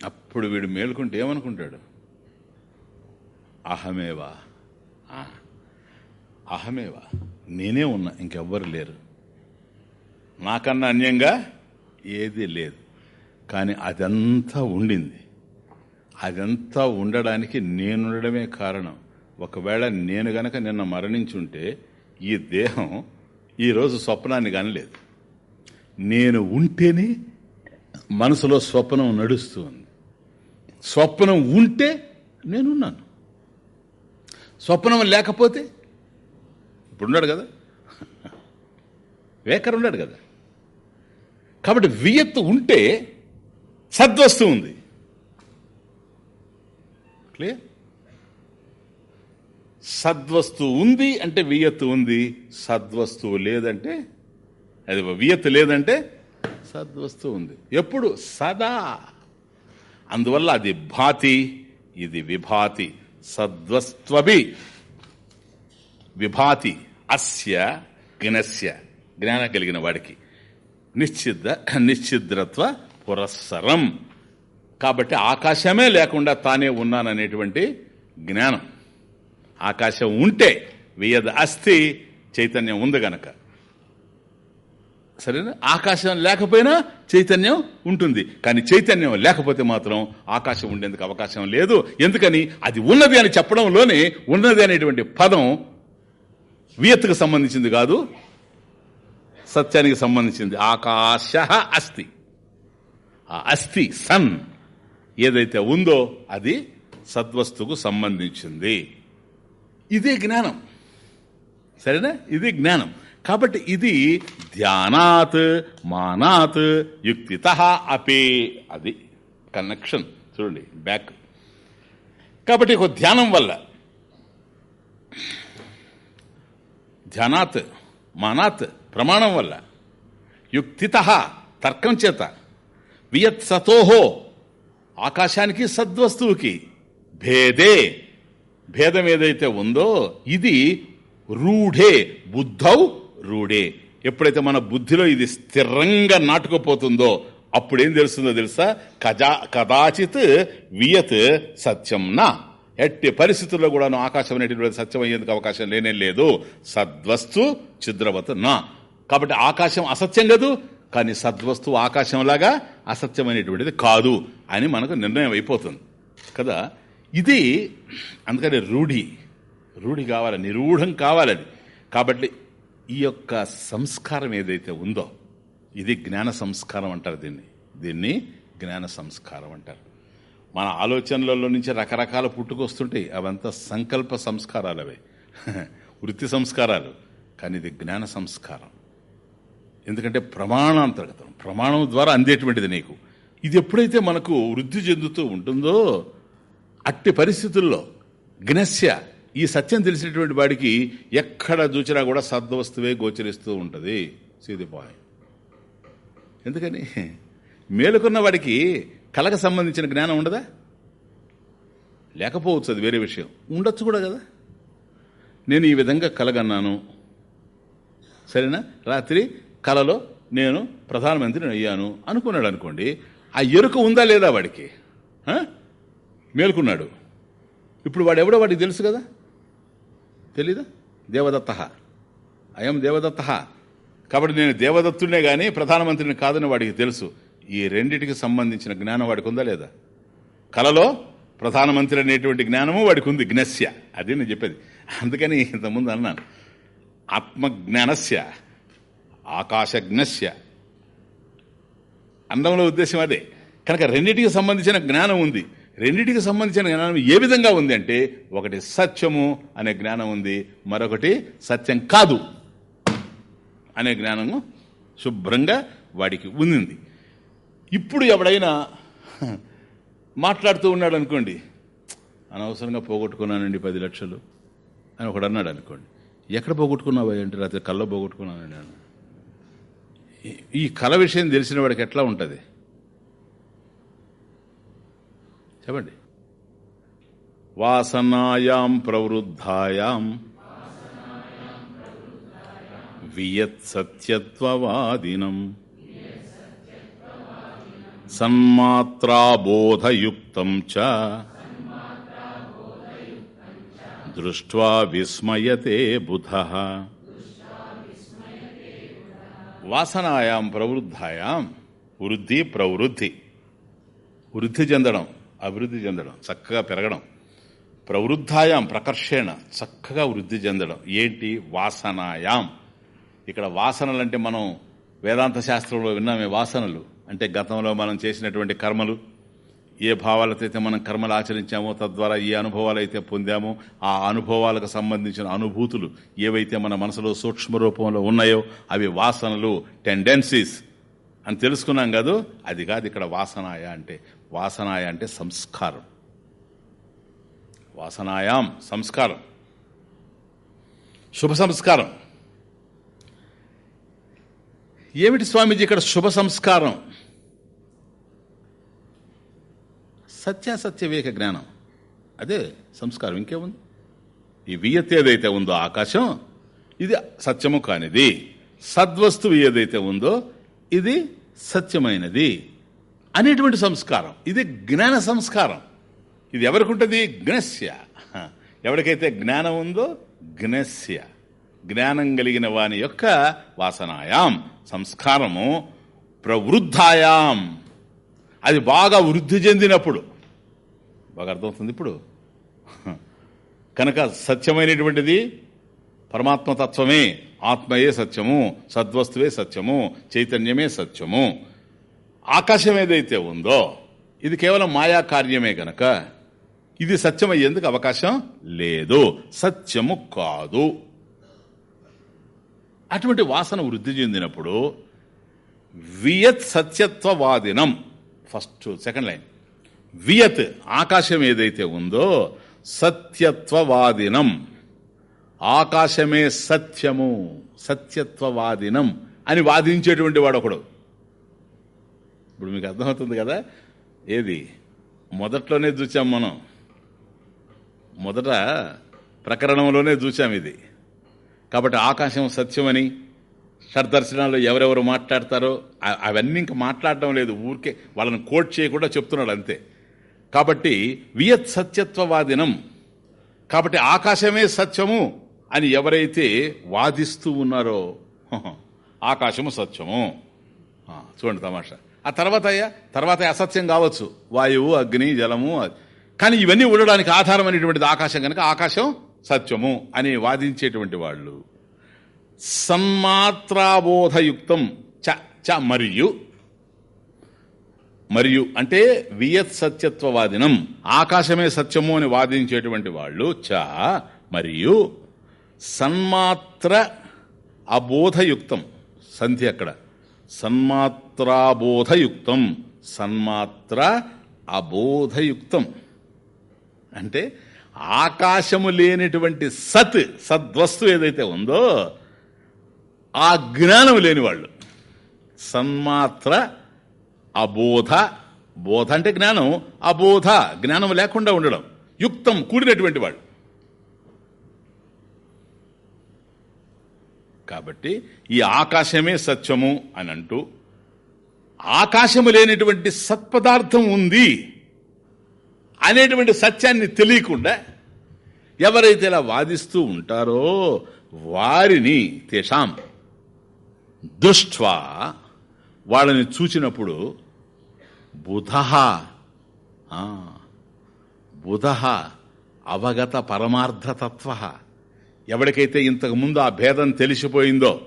అప్పుడు వీడు మేలుకుంటే ఏమనుకుంటాడు? అహమేవా? అహమేవా? నేనే ఉన్నా ఇంకెవ్వరు లేరు. నాకన్నా అన్యంగా ఏది లేదు. కానీ అదంతా ఉండింది. అదంతా ఉండడానికి నేనుండడమే కారణం. ఒకవేళ నేను గనక నిన్న మరణించుంటే ఈ దేహం ఈరోజు స్వప్నాన్ని కనలేదు. నేను ఉంటేనే మనసులో స్వప్నం నడుస్తూ ఉంది స్వప్నం ఉంటే నేనున్నాను. స్వప్నం లేకపోతే ఇప్పుడున్నాడు కదా. వేకర్ ఉన్నాడు కదా. కాబట్టి వియత్తు ఉంటే సద్వస్తు ఉంది క్లియర్ సద్వస్తు ఉంది అంటే వియత్తు ఉంది సద్వస్తువు లేదంటే అది వియత్తు లేదంటే సద్వస్తు ఉంది. ఎప్పుడు? సదా. అందువల్ల అది భాతి ఇది విభాతి. సద్వస్త్వభి. విభాతి అస్య జ్ఞస్య జ్ఞానం కలిగిన వాడికి. నిశ్చిద్ర నిశ్చిద్రత్వ పురస్సరం. కాబట్టి ఆకాశమే లేకుండా తానే ఉన్నాననేటువంటి జ్ఞానం. ఆకాశం ఉంటే వియద్ అస్థి చైతన్యం ఉంది గనక. సరేనా? ఆకాశం లేకపోయినా చైతన్యం ఉంటుంది. కానీ చైతన్యం లేకపోతే మాత్రం ఆకాశం ఉండేందుకు అవకాశం లేదు. ఎందుకని? అది ఉన్నది అని చెప్పడంలోనే ఉన్నది అనేటువంటి పదం వియత్తుకు సంబంధించింది కాదు సత్యానికి సంబంధించింది. ఆకాశ అస్థి. ఆ అస్థి సన్. ఏదైతే ఉందో అది సద్వస్తుకు సంబంధించింది. ఇదే జ్ఞానం. సరేనా? ఇది జ్ఞానం. కాబట్టి ఇది ధ్యానాత్ మానాత్ యుక్తిత అపే. అది కనెక్షన్ చూడండి బ్యాక్ కాబట్టి ఒక ధ్యానం వల్ల ధ్యానాత్ మానాత్ ప్రమాణం వల్ల యుక్తిత తర్కం చేత వియత్ సతోహో ఆకాశానికి సద్వస్తువుకి. భేదే. భేదం ఏదైతే ఉందో ఇది రూఢే బుద్ధౌ రూఢే. ఎప్పుడైతే మన బుద్ధిలో ఇది స్థిరంగా నాటుకుపోతుందో అప్పుడేం తెలుస్తుందో తెలుసా? కజా కదాచిత్ వియత్ సత్యం నా. ఎట్టి పరిస్థితుల్లో కూడాను ఆకాశం అనేటువంటి సత్యం అయ్యేందుకు అవకాశం లేనే లేదు. సద్వస్తు చిద్రవత్ నా. కాబట్టి ఆకాశం అసత్యం కాదు? కానీ సద్వస్తువు ఆకాశంలాగా అసత్యమైనటువంటిది కాదు అని మనకు నిర్ణయం అయిపోతుంది. కదా? ఇది అందుకని రూఢి. రూఢి కావాలి నిరూఢం కావాలని కాబట్టి ఈ యొక్క సంస్కారం ఏదైతే ఉందో ఇది జ్ఞాన సంస్కారం అంటారు దీన్ని. దీన్ని జ్ఞాన సంస్కారం అంటారు. మన ఆలోచనలలో నుంచి రకరకాల పుట్టుకొస్తుంటాయి. అవంతా సంకల్ప సంస్కారాలు అవి (laughs) వృత్తి సంస్కారాలు. కానీ ఇది జ్ఞాన సంస్కారం. ఎందుకంటే ప్రమాణాంతర్గతం ప్రమాణం ద్వారా అందేటువంటిది నీకు. ఇది ఎప్పుడైతే మనకు వృద్ధి చెందుతూ ఉంటుందో అట్టి పరిస్థితుల్లో జ్ఞస్య ఈ సత్యం తెలిసినటువంటి వాడికి ఎక్కడ చూచినా కూడా సద్వస్తువే గోచరిస్తూ ఉంటుంది. సీదిపాయ్ ఎందుకని? మేలుకున్న వాడికి కళకు సంబంధించిన జ్ఞానం ఉండదా? లేకపోవచ్చు అది వేరే విషయం. ఉండొచ్చు కూడా కదా. నేను ఈ విధంగా కలగన్నాను. సరేనా? రాత్రి కలలో నేను ప్రధానమంత్రిని అయ్యాను అనుకున్నాడు అనుకోండి ఆ ఎరుక ఉందా లేదా వాడికి? మేలుకున్నాడు. ఇప్పుడు వాడు ఎవడో వాడికి తెలుసు కదా? తెలీదా? దేవదత్త. అయం దేవదత్త. కాబట్టి నేను దేవదత్తుడినే కానీ ప్రధానమంత్రిని కాదని వాడికి తెలుసు. ఈ రెండిటికి సంబంధించిన జ్ఞానం వాడికి ఉందా లేదా? కలలో ప్రధానమంత్రి అనేటువంటి జ్ఞానము వాడికి ఉంది జ్ఞస్య. అది నేను చెప్పేది. అందుకని ఇంతకుముందు అన్నాను. ఆత్మజ్ఞానస్య. ఆకాశజ్ఞస్య. అందంలో ఉద్దేశం అదే. కనుక రెండింటికి సంబంధించిన జ్ఞానం ఉంది. రెండింటికి సంబంధించిన జ్ఞానం ఏ విధంగా ఉంది అంటే ఒకటి సత్యము అనే జ్ఞానం ఉంది మరొకటి సత్యం కాదు అనే జ్ఞానము శుభ్రంగా వాడికి ఉంది ఇప్పుడు ఎవడైనా మాట్లాడుతూ ఉన్నాడు అనుకోండి అనవసరంగా పోగొట్టుకున్నానండి పది లక్షలు అని ఒకడు అన్నాడు అనుకోండి ఎక్కడ పోగొట్టుకున్నావు అంటే రాత్రి కళ్ళ పోగొట్టుకున్నాను నేను ఈ- కళ విషయం తెలిసిన వాడికి ఎట్లా ఉంటుంది? చెప్పండి. వాసనాయాం ప్రవృద్ధాయాం వియత్ సత్యత్వవాదినం సన్మాత్రాబోధయుక్తం చ దృష్ట్వా విస్మయతే బుధ వాసనాయాం ప్రవృద్ధాయాం వృద్ధి ప్రవృద్ధి. వృద్ధి చెందడం అభివృద్ధి చెందడం చక్కగా పెరగడం. ప్రవృద్ధాయాం ప్రకర్షేణ చక్కగా వృద్ధి చెందడం. ఏంటి? వాసనాయాం. ఇక్కడ వాసనలు అంటే మనం వేదాంత శాస్త్రంలో విన్నామే వాసనలు. అంటే గతంలో మనం చేసినటువంటి కర్మలు ఏ భావాలతో అయితే మనం కర్మలు ఆచరించామో తద్వారా ఏ అనుభవాలు అయితే పొందామో ఆ అనుభవాలకు సంబంధించిన అనుభూతులు ఏవైతే మన మనసులో సూక్ష్మ రూపంలో ఉన్నాయో అవి వాసనలు టెండెన్సీస్ అని తెలుసుకున్నాం కాదు? అది కాదు ఇక్కడ వాసనాయ అంటే. వాసనాయ అంటే సంస్కారం. వాసనాయాం సంస్కారం. శుభ సంస్కారం. ఏమిటి స్వామీజీ ఇక్కడ శుభ సంస్కారం? సత్యాసత్య వివేక జ్ఞానం. అదే సంస్కారం ఇంకేముంది? ఈ వియత్ ఏదైతే ఉందో ఆకాశం ఇది సత్యము కానిది. సద్వస్తువు ఏదైతే ఉందో ఇది సత్యమైనది అనేటువంటి సంస్కారం. ఇది జ్ఞాన సంస్కారం. ఇది ఎవరికి ఉంటుంది జ్ఞస్య. ఎవరికైతే జ్ఞానం ఉందో జ్ఞస్య. జ్ఞానం కలిగిన వాని యొక్క వాసనాయాం సంస్కారము ప్రవృద్ధాయాం. అది బాగా వృద్ధి చెందినప్పుడు బాగా అర్థమవుతుంది ఇప్పుడు. కనుక సత్యమైనటువంటిది పరమాత్మ తత్వమే ఆత్మయే సత్యము సద్వస్తువే సత్యము చైతన్యమే సత్యము. ఆకాశం ఏదైతే ఉందో ఇది కేవలం మాయా కార్యమే గనక ఇది సత్యమయ్యేందుకు అవకాశం లేదు. సత్యము కాదు. అటువంటి వాసన వృద్ధి చెందినప్పుడు వియత్ సత్యత్వవాదినం ఫస్ట్ సెకండ్ లైన్. వియత్ ఆకాశం ఏదైతే ఉందో సత్యత్వవాదినం. ఆకాశమే సత్యము సత్యత్వవాదినం అని వాదించేటువంటి వాడు ఒకడు. ఇప్పుడు మీకు అర్థమవుతుంది కదా? ఏది? మొదట్లోనే చూచాం మనం. మొదట ప్రకరణంలోనే చూచాం ఇది. కాబట్టి ఆకాశం సత్యమని షడ్దర్శనాల్లో ఎవరెవరు మాట్లాడతారో అవన్నీ ఇంకా మాట్లాడడం లేదు. ఊరికే వాళ్ళని కోట్ చేయకుండా చెప్తున్నాడు అంతే. కాబట్టి వియత్ సత్యత్వవాదినం. కాబట్టి ఆకాశమే సత్యము అని ఎవరైతే వాదిస్తూ ఉన్నారో ఆకాశము సత్యము. చూడండి తమాషా. ఆ తర్వాత అయ్యా తర్వాత అసత్యం కావచ్చు. వాయువు అగ్ని జలము కానీ ఇవన్నీ ఉండడానికి ఆధారమైనటువంటిది ఆకాశం కనుక ఆకాశం సత్యము అని వాదించేటువంటి వాళ్ళు. సన్మాత్రాబోధయుక్తం చ చ మరియు మరియు అంటే వియత్ సత్యత్వవాదినం ఆకాశమే సత్యము అని వాదించేటువంటి వాళ్ళు చ మరియు సన్మాత్ర అబోధయుక్తం. సంధి అక్కడ. సన్మాత్రాబోధయుక్తం. సన్మాత్ర అబోధయుక్తం. అంటే ఆకాశము లేనిటువంటి సత్ సద్వస్తు ఏదైతే ఉందో ఆ జ్ఞానం లేని వాళ్ళు సన్మాత్ర అబోధ బోధ అంటే జ్ఞానం అబోధ జ్ఞానం లేకుండా ఉండడం యుక్తం కూడినటువంటి వాడు. కాబట్టి ఈ ఆకాశమే సత్యము అని అంటూ ఆకాశము లేనిటువంటి సత్పదార్థం ఉంది అనేటువంటి సత్యాన్ని తెలియకుండా ఎవరైతే ఇలా వాదిస్తూ ఉంటారో వారిని తేషాం దృష్ట్వా వాళ్ళని చూచినప్పుడు బుధ బుధ అవగత పరమార్థతత్వ. ఎవరికైతే ఇంతకు ముందు ఆ భేదం తెలిసిపోయిందో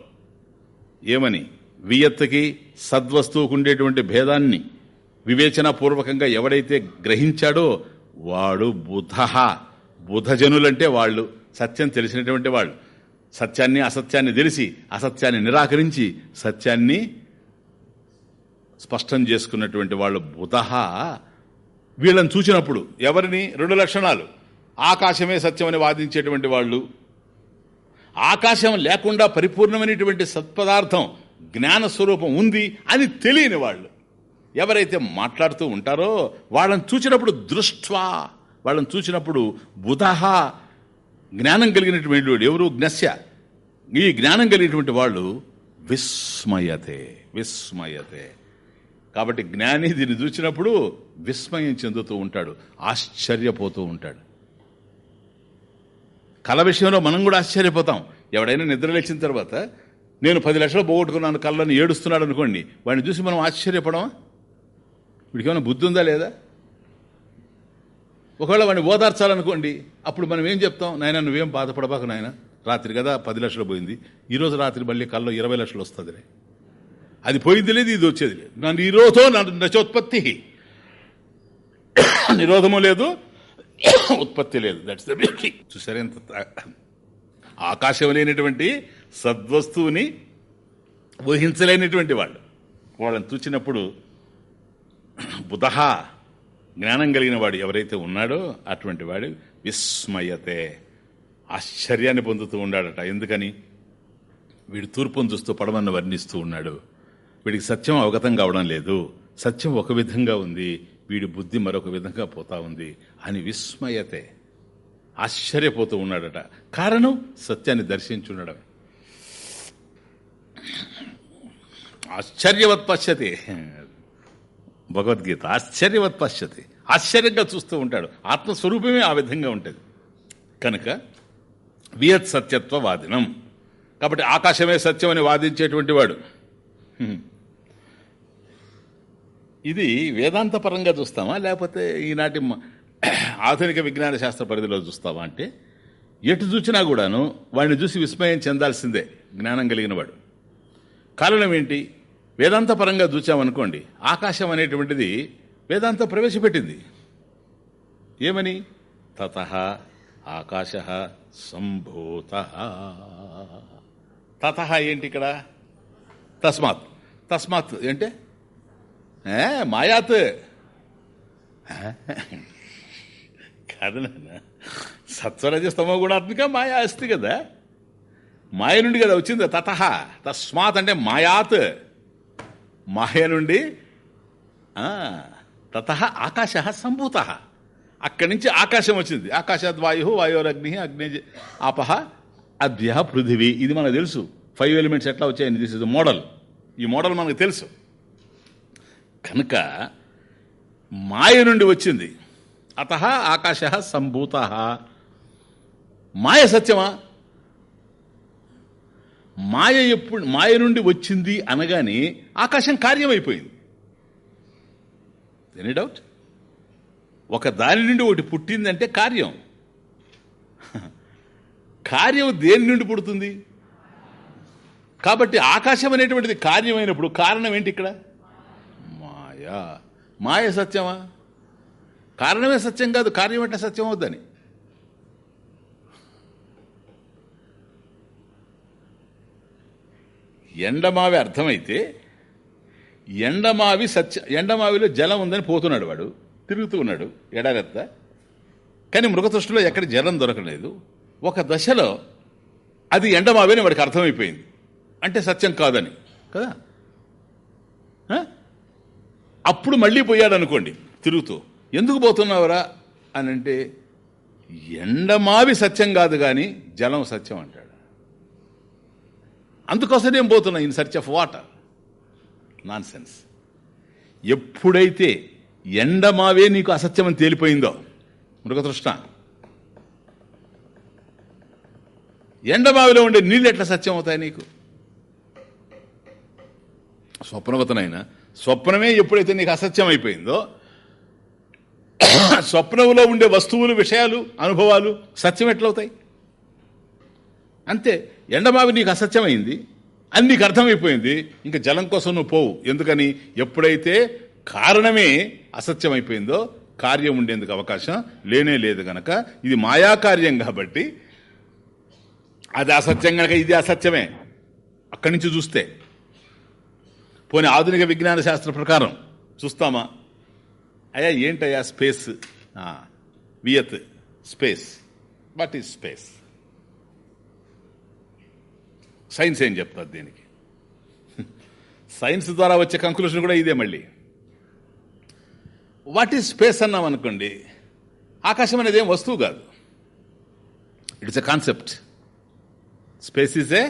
ఏమని? వియత్తుకి సద్వస్తువుకు ఉండేటువంటి భేదాన్ని వివేచనాపూర్వకంగా ఎవడైతే గ్రహించాడో వాడు బుధ. బుధజనులంటే వాళ్ళు సత్యం తెలిసినటువంటి వాళ్ళు. సత్యాన్ని అసత్యాన్ని తెలిసి అసత్యాన్ని నిరాకరించి సత్యాన్ని స్పష్టం చేసుకున్నటువంటి వాళ్ళు బుధ వీళ్ళని చూసినప్పుడు ఎవరిని? రెండు లక్షణాలు. ఆకాశమే సత్యమని వాదించేటువంటి వాళ్ళు. ఆకాశం లేకుండా పరిపూర్ణమైనటువంటి సత్పదార్థం జ్ఞాన స్వరూపం ఉంది అని తెలియని వాళ్ళు. ఎవరైతే మాట్లాడుతూ ఉంటారో వాళ్ళని చూసినప్పుడు దృష్ట్వా వాళ్ళని చూసినప్పుడు బుధహ జ్ఞానం కలిగినటువంటి వాడు ఎవరు? జ్ఞస్య. ఈ జ్ఞానం కలిగినటువంటి వాళ్ళు విస్మయతే విస్మయతే. కాబట్టి జ్ఞాని దీన్ని చూసినప్పుడు విస్మయం చెందుతూ ఉంటాడు ఆశ్చర్యపోతూ ఉంటాడు. కళ విషయంలో మనం కూడా ఆశ్చర్యపోతాం. ఎవడైనా నిద్ర లేచిన తర్వాత నేను పది లక్షలు పోగొట్టుకున్నాను కళ్ళని ఏడుస్తున్నాడు అనుకోండి వాడిని చూసి మనం ఆశ్చర్యపడమా? వీడికి ఏమైనా బుద్ధి ఉందా లేదా? ఒకవేళ వాడిని ఓదార్చాలనుకోండి అప్పుడు మనం ఏం చెప్తాం? నాయన నువ్వేం బాధపడబాకు నాయన. రాత్రి కదా పది లక్షలు పోయింది. ఈరోజు రాత్రి మళ్ళీ కళ్ళలో ఇరవై లక్షలు వస్తుంది అది పోయింది లేదు ఇది వచ్చేది లేదు నా నిరోధో నచోత్పత్తి (coughs) నిరోధము లేదు (coughs) ఉత్పత్తి లేదు. దట్స్ ద బ్యూటీ చూసారు ఎంత ఆకాశం లేనటువంటి సద్వస్తువుని ఊహించలేనటువంటి వాళ్ళు. వాళ్ళని చూచినప్పుడు (coughs) బుధ జ్ఞానం కలిగిన వాడు ఎవరైతే ఉన్నాడో అటువంటి వాడు విస్మయతే. ఆశ్చర్యాన్ని పొందుతూ ఉన్నాడట ఎందుకని? వీడు తూర్పును చూస్తూ పడమన్న వర్ణిస్తూ ఉన్నాడు. వీడికి సత్యం అవగతం కావడం లేదు. సత్యం ఒక విధంగా ఉంది వీడి బుద్ధి మరొక విధంగా పోతా ఉంది అని విస్మయతే. ఆశ్చర్యపోతూ ఉన్నాడట. కారణం? సత్యాన్ని దర్శించుండడం ఆశ్చర్యవత్ పశ్యతి. భగవద్గీత ఆశ్చర్యవత్ పశ్యతి. ఆశ్చర్యంగా చూస్తూ ఉంటాడు. ఆత్మస్వరూపమే ఆ విధంగా ఉంటుంది. కనుక వియత్ సత్యత్వ వాదినం. కాబట్టి ఆకాశమే సత్యం అని వాదించేటువంటి వాడు. ఇది వేదాంత పరంగా చూస్తామా? లేకపోతే ఈనాటి ఆధునిక విజ్ఞాన శాస్త్ర పరిధిలో చూస్తావా అంటే ఎటు చూసినా కూడాను వాడిని చూసి విస్మయం చెందాల్సిందే జ్ఞానం కలిగిన వాడు. కారణం ఏంటి? వేదాంత పరంగా చూచామనుకోండి ఆకాశం అనేటువంటిది వేదాంత ప్రవేశపెట్టింది. ఏమని? తత ఆకాశ సంభూత. తత ఏంటి ఇక్కడ? తస్మాత్. తస్మాత్ అంటే మాయాత్ కాదు నాన్న సత్వరజస్తమో గుణాత్మిక మాయా అస్తి కదా మాయ నుండి కదా వచ్చింది తత తస్మాత్ అంటే మాయాత్ మాయ నుండి తత ఆకాశ సంభూత అక్కడి నుంచి ఆకాశం వచ్చింది ఆకాశాద్ వాయు వాయురగ్ని అగ్ని ఆపహ అద్య పృథివీ ఇది మనకు తెలుసు ఫైవ్ ఎలిమెంట్స్ ఎట్లా వచ్చాయని దిస్ ఇస్ మోడల్ ఈ మోడల్ మనకు తెలుసు కనుక మాయ నుండి వచ్చింది. అత ఆకాశ సంభూత. మాయ సత్యమా? మాయ ఎప్పుడు మాయ నుండి వచ్చింది అనగానే ఆకాశం కార్యమైపోయింది. ఎనీ డౌట్ ఒక దాని నుండి ఒకటి పుట్టిందంటే కార్యం. కార్యం దేని నుండి పుడుతుంది? కాబట్టి ఆకాశం అనేటువంటిది కార్యమైనప్పుడు కారణం ఏంటి ఇక్కడ? మాయా మాయ సత్యమా? కారణమే సత్యం కాదు కార్యం అంటే సత్యం అవుద్దని. ఎండమావి అర్థమైతే ఎండమావి సత్య ఎండమావిలో జలం ఉందని పోతున్నాడు వాడు తిరుగుతూ ఉన్నాడు ఎడారెత్త. కానీ మృగతృష్టిలో ఎక్కడ జలం దొరకలేదు. ఒక దశలో అది ఎండమావి అని వాడికి అర్థమైపోయింది. అంటే సత్యం కాదని కదా? అప్పుడు మళ్ళీ పోయాడు అనుకోండి తిరుగుతూ ఎందుకు పోతున్నావురా? అని అంటే ఎండమావి సత్యం కాదు కానీ జలం సత్యం అంటాడు. అందుకోసం నేను పోతున్నా in search of water. Nonsense ఎప్పుడైతే ఎండమావే నీకు అసత్యం అని తేలిపోయిందో మృగతృష్ణ ఎండమావిలో ఉండే నీళ్ళు ఎట్లా సత్యం అవుతాయి నీకు? స్వప్నవతనైనా స్వప్నమే ఎప్పుడైతే నీకు అసత్యం అయిపోయిందో (coughs) స్వప్నంలో ఉండే వస్తువులు విషయాలు అనుభవాలు సత్యం ఎట్లవుతాయి? అంతే. ఎండమావి నీకు అసత్యమైంది అని నీకు అర్థమైపోయింది ఇంకా జలం కోసం నువ్వు పోవు. ఎందుకని? ఎప్పుడైతే కారణమే అసత్యమైపోయిందో కార్యం ఉండేందుకు అవకాశం లేనే లేదు గనక ఇది మాయాకార్యం కాబట్టి అది అసత్యం గనక ఇది అసత్యమే. అక్కడి నుంచి చూస్తే పోనీ ఆధునిక విజ్ఞాన శాస్త్ర ప్రకారం చూస్తామా? అయ్యా ఏంటయ్యా space? వియత్ space. What is space science ఏం చెప్తారు దీనికి? సైన్స్ ద్వారా వచ్చే కంక్లూషన్ కూడా ఇదే మళ్ళీ. వాట్ ఈజ్ స్పేస్ అన్నాం అనుకోండి ఆకాశం అనేది ఏం వస్తువు కాదు. It's a concept space is a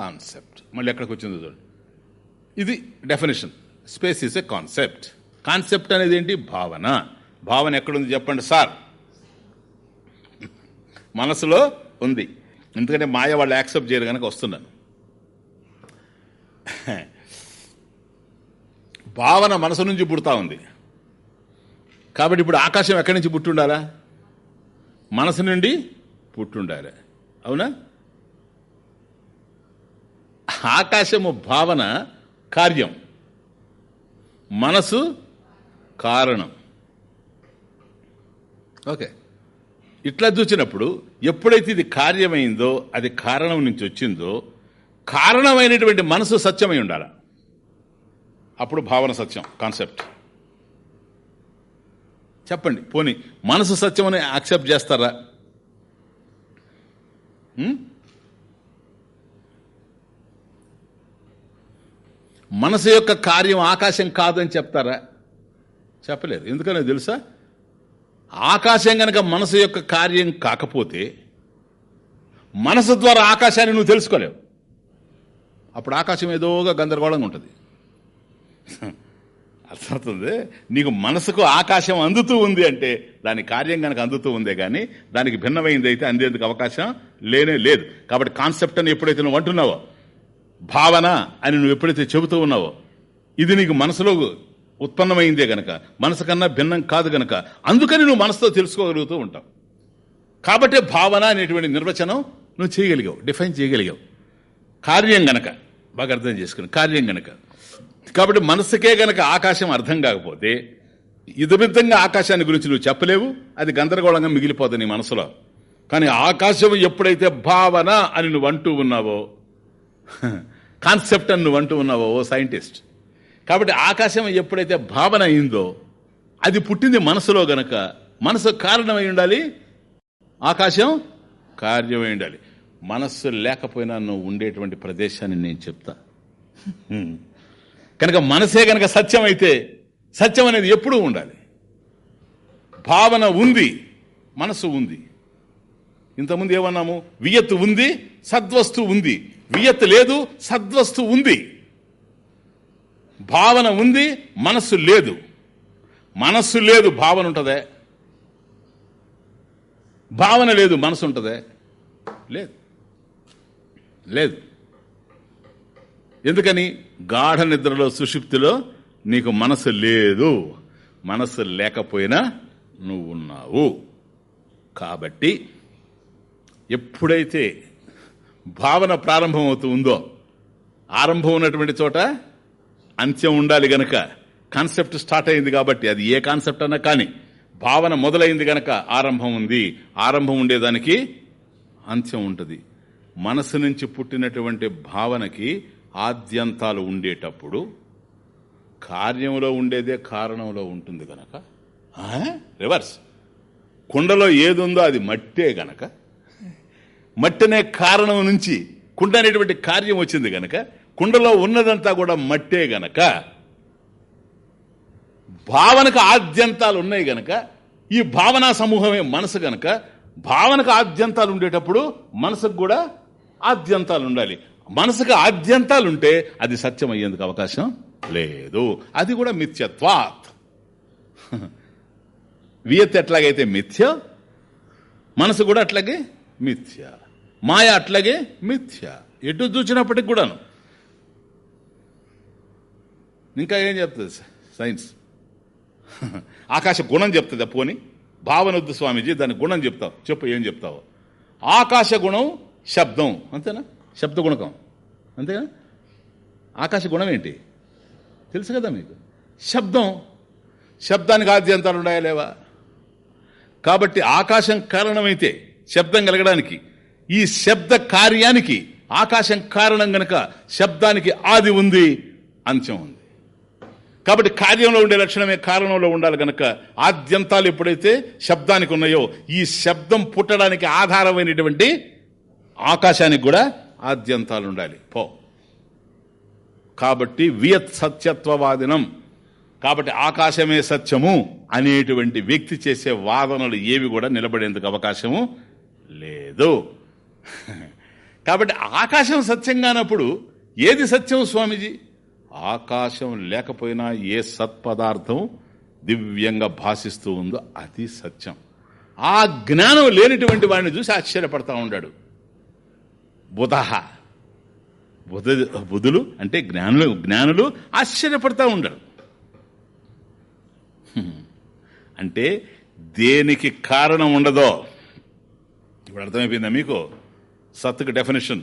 concept మళ్ళీ ఎక్కడికి వచ్చిందో చూడండి. ఇది definition space is a concept concept అనేది ఏంటి? భావన. భావన ఎక్కడుంది చెప్పండి సార్. మనసులో ఉంది. ఎందుకంటే మాయ వాళ్ళు యాక్సెప్ట్ చేయరు కనుక వస్తున్నాను. భావన మనసు నుంచి పుడతా ఉంది. కాబట్టి ఇప్పుడు ఆకాశం ఎక్కడి నుంచి పుట్టుండాలా? మనసు నుండి పుట్టుండాలి. అవునా? ఆకాశము భావన కార్యం. మనసు కారణం. ఓకే. ఇట్లా చూసినప్పుడు ఎప్పుడైతే ఇది కార్యమైందో అది కారణం నుంచి వచ్చిందో కారణమైనటువంటి మనసు సత్యమై ఉండాల. అప్పుడు భావన సత్యం కాన్సెప్ట్. చెప్పండి పోనీ మనసు సత్యమని యాక్సెప్ట్ చేస్తారా? మనసు యొక్క కార్యం ఆకాశం కాదని చెప్తారా? చెప్పలేదు. ఎందుకని తెలుసా? ఆకాశం కనుక మనసు యొక్క కార్యం కాకపోతే మనసు ద్వారా ఆకాశాన్ని నువ్వు తెలుసుకోలేవు. అప్పుడు ఆకాశం ఏదోగా గందరగోళంగా ఉంటుంది. అర్థమవుతుంది? నీకు మనసుకు ఆకాశం అందుతూ ఉంది అంటే దాని కార్యం కనుక అందుతూ ఉందే కానీ దానికి భిన్నమైంది అయితే అందేందుకు అవకాశం లేనే లేదు. కాబట్టి కాన్సెప్ట్ అని ఎప్పుడైతే నువ్వు అంటున్నావో భావన అని నువ్వు ఎప్పుడైతే చెబుతూ ఉన్నావో ఇది నీకు మనసులో ఉత్పన్నమైందే గనక మనసు కన్నా భిన్నం కాదు గనక అందుకని నువ్వు మనసుతో తెలుసుకోగలుగుతూ ఉంటావు. కాబట్టి భావన అనేటువంటి నిర్వచనం నువ్వు చేయగలిగావు డిఫైన్ చేయగలిగావు. కార్యం గనక బాగా అర్థం చేసుకుని కార్యం గనక. కాబట్టి మనసుకే గనక ఆకాశం అర్థం కాకపోతే ఇదమితంగా ఆకాశాన్ని గురించి నువ్వు చెప్పలేవు అది గందరగోళంగా మిగిలిపోతుంది నీ మనసులో. కానీ ఆకాశం ఎప్పుడైతే భావన అని నువ్వు అంటూ ఉన్నావో (laughs) కాన్సెప్ట్ అని నువ్వు అంటూ ఉన్నావో ఓ సైంటిస్ట్. కాబట్టి ఆకాశం ఎప్పుడైతే భావన అయిందో అది పుట్టింది మనసులో గనక మనసు కారణమై ఉండాలి ఆకాశం కార్యమై ఉండాలి. మనస్సు లేకపోయినా నువ్వు ఉండేటువంటి ప్రదేశాన్ని నేను చెప్తా. కనుక మనసే కనుక సత్యం అయితే సత్యం అనేది ఎప్పుడూ ఉండాలి. భావన ఉంది మనసు ఉంది. ఇంతకుముందు ఏమన్నాము? వియత్తు ఉంది సద్వస్తు ఉంది. వియత్ లేదు సద్వస్తు ఉంది. భావన ఉంది మనస్సు లేదు. మనస్సు లేదు భావన ఉంటుందే. భావన లేదు మనసు ఉంటుందే. లేదు. లేదు. ఎందుకని? గాఢ నిద్రలో సుషుప్తిలో నీకు మనసు లేదు. మనసు లేకపోయినా నువ్వు ఉన్నావు కాబట్టి ఎప్పుడైతే భావన ప్రారంభమవుతూ ఉందో ఆరంభం ఉన్నటువంటి చోట అంత్యం ఉండాలి గనక కాన్సెప్ట్ స్టార్ట్ అయింది కాబట్టి అది ఏ కాన్సెప్ట్ అన్నా కానీ భావన మొదలైంది గనక ఆరంభం ఉంది. ఆరంభం ఉండేదానికి అంత్యం ఉంటుంది. మనసు నుంచి పుట్టినటువంటి భావనకి ఆద్యంతాలు ఉండేటప్పుడు కార్యంలో ఉండేదే కారణంలో ఉంటుంది గనక. రివర్స్. కుండలో ఏది ఉందో అది మట్టే గనక. మట్టనే కారణం నుంచి కుండ అనేటువంటి కార్యం వచ్చింది గనక కుండలో ఉన్నదంతా కూడా మట్టే గనక భావనకు ఆద్యంతాలు ఉన్నాయి గనక ఈ భావనా సమూహమే మనసు గనక భావనకు ఆద్యంతాలు ఉండేటప్పుడు మనసుకు కూడా ఆద్యంతాలు ఉండాలి. మనసుకు ఆద్యంతాలు ఉంటే అది సత్యం అయ్యేందుకు అవకాశం లేదు. అది కూడా మిథ్యత్వాత్. వియత్ ఎట్లాగైతే మిథ్య మనసు కూడా అట్లాగే మిథ్య. మాయ అట్లాగే మిథ్య. ఎటు చూసినప్పటికి కూడాను. ఇంకా ఏం చెప్తుంది సైన్స్? (laughs) ఆకాశ గుణం చెప్తుంది పోని భావనొద్దు స్వామీజీ దాని గుణం చెప్తావు. చెప్పు ఏం చెప్తావు. ఆకాశ గుణం శబ్దం. అంతేనా? శబ్ద గుణకం. అంతేనా? ఆకాశ గుణం ఏంటి? తెలుసు కదా మీకు? శబ్దం. శబ్దానికి ఆద్యంతాలు ఉన్నాయా లేవా? కాబట్టి ఆకాశం కారణమైతే శబ్దం కలగడానికి ఈ శబ్ద కార్యానికి ఆకాశం కారణం గనక శబ్దానికి ఆది ఉంది అంత్యం ఉంది. కాబట్టి కార్యంలో ఉండే లక్షణమే కారణంలో ఉండాలి గనక ఆద్యంతాలు ఎప్పుడైతే శబ్దానికి ఉన్నాయో ఈ శబ్దం పుట్టడానికి ఆధారమైనటువంటి ఆకాశానికి కూడా ఆద్యంతాలు ఉండాలి. పో. కాబట్టి వియత్ సత్యత్వవాదినం. కాబట్టి ఆకాశమే సత్యము అనేటువంటి వ్యక్తి చేసే వాదనలు ఏవి కూడా నిలబడేందుకు అవకాశము లేదు. (laughs) కాబట్టి ఆకాశం సత్యంగానప్పుడు ఏది సత్యం స్వామీజీ? ఆకాశం లేకపోయినా ఏ సత్పదార్థం దివ్యంగా భాషిస్తూ ఉందో అది సత్యం. ఆ జ్ఞానం లేనిటువంటి వాడిని చూసి ఆశ్చర్యపడతా ఉన్నాడు బుధ. బుధ బుధులు అంటే జ్ఞానులు జ్ఞానులు ఆశ్చర్యపడతా ఉండరు. అంటే దేనికి కారణం ఉండదో? ఇప్పుడు అర్థమైపోయిందా మీకు? సత్తుకు డెఫినేషన్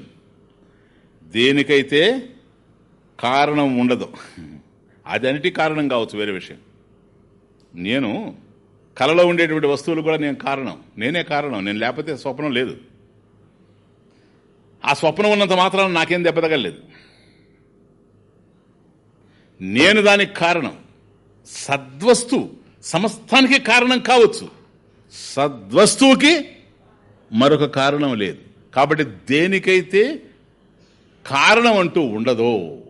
దేనికైతే కారణం ఉండదు. అది కారణం కావచ్చు వేరే విషయం. నేను కలలో ఉండేటువంటి వస్తువులు కూడా నేను కారణం. నేనే కారణం. నేను లేకపోతే స్వప్నం లేదు. ఆ స్వప్నం ఉన్నంత మాత్రం నాకేం దెబ్బతగలేదు నేను దానికి కారణం. సద్వస్తు సమస్తానికి కారణం కావచ్చు. సద్వస్తువుకి మరొక కారణం లేదు. కాబట్టి దేనికైతే కారణం అంటూ ఉండదో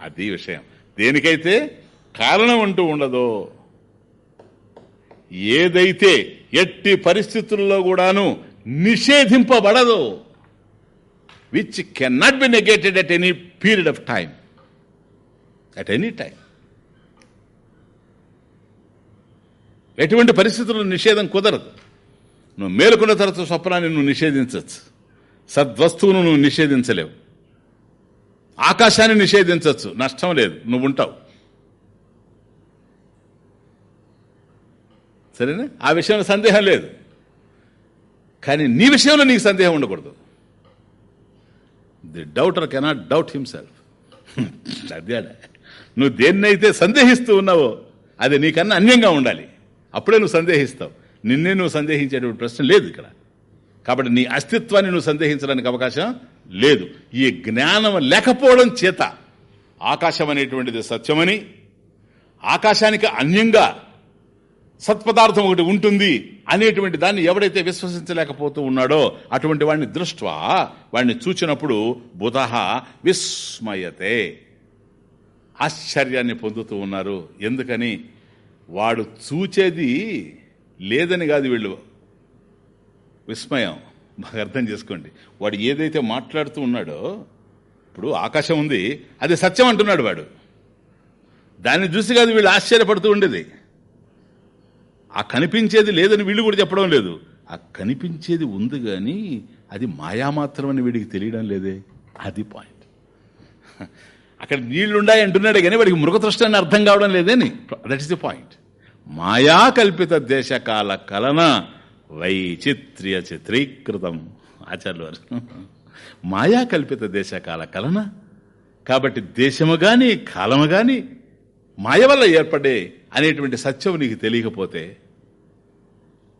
అది విషయం. దేనికైతే కారణం అంటూ ఉండదో ఏదైతే ఎట్టి పరిస్థితుల్లో కూడాను నిషేధింపబడదు which cannot be negated at any period of time at any time ఎటువంటి పరిస్థితుల్లో నిషేధం కుదరదు. నువ్వు మేలుకున్న తర్వాత స్వప్నాన్ని నువ్వు నిషేధించవచ్చు సద్వస్తువును నువ్వు నిషేధించలేవు. ఆకాశాన్ని నిషేధించవచ్చు నష్టం లేదు. నువ్వు ఉంటావు. సరేనా? ఆ విషయంలో సందేహం లేదు. కానీ నీ విషయంలో నీకు సందేహం ఉండకూడదు. The doubter cannot doubt himself. అదే నువ్వు దేన్నైతే సందేహిస్తూ ఉన్నావో అది నీకన్నా అన్యంగా ఉండాలి. అప్పుడే నువ్వు సందేహిస్తావు. నిన్నే నువ్వు సందేహించేటువంటి ప్రశ్న లేదు ఇక్కడ. కాబట్టి నీ అస్తిత్వాన్ని నువ్వు సందేహించడానికి అవకాశం లేదు. ఈ జ్ఞానం లేకపోవడం చేత ఆకాశం అనేటువంటిది సత్యమని ఆకాశానికి అన్యంగా సత్పదార్థం ఒకటి ఉంటుంది అనేటువంటి దాన్ని ఎవడైతే విశ్వసించలేకపోతూ ఉన్నాడో అటువంటి వాడిని దృష్ట్వా? వాడిని చూచినప్పుడు బుధ విస్మయతే. ఆశ్చర్యాన్ని పొందుతూ ఉన్నారు. ఎందుకని? వాడు చూచేది లేదని కాదు వీళ్ళు. విస్మయం. బాగా అర్థం చేసుకోండి. వాడు ఏదైతే మాట్లాడుతూ ఉన్నాడో ఇప్పుడు ఆకాశం ఉంది అది సత్యం అంటున్నాడు వాడు. దాన్ని చూసి కాదు వీళ్ళు ఆశ్చర్యపడుతూ ఉండేది. ఆ కనిపించేది లేదని వీళ్ళు కూడా చెప్పడం లేదు. ఆ కనిపించేది ఉంది కానీ అది మాయా అని వీడికి తెలియడం లేదే. అది పాయింట్. అక్కడ నీళ్ళుండాయి అంటున్నాడే కానీ వాడికి మృగతృష్టి అని అర్థం కావడం లేదని దట్ ఇస్ ది పాయింట్ మాయా కల్పిత దేశకాల కలన వైచిత్ర్య చిత్రీకృతం. ఆచార్యులు మాయాకల్పిత మాయా కల్పిత దేశకాల కలన. కాబట్టి దేశము కానీ కాలము కానీ మాయ వల్ల ఏర్పడే అనేటువంటి సత్యం నీకు తెలియకపోతే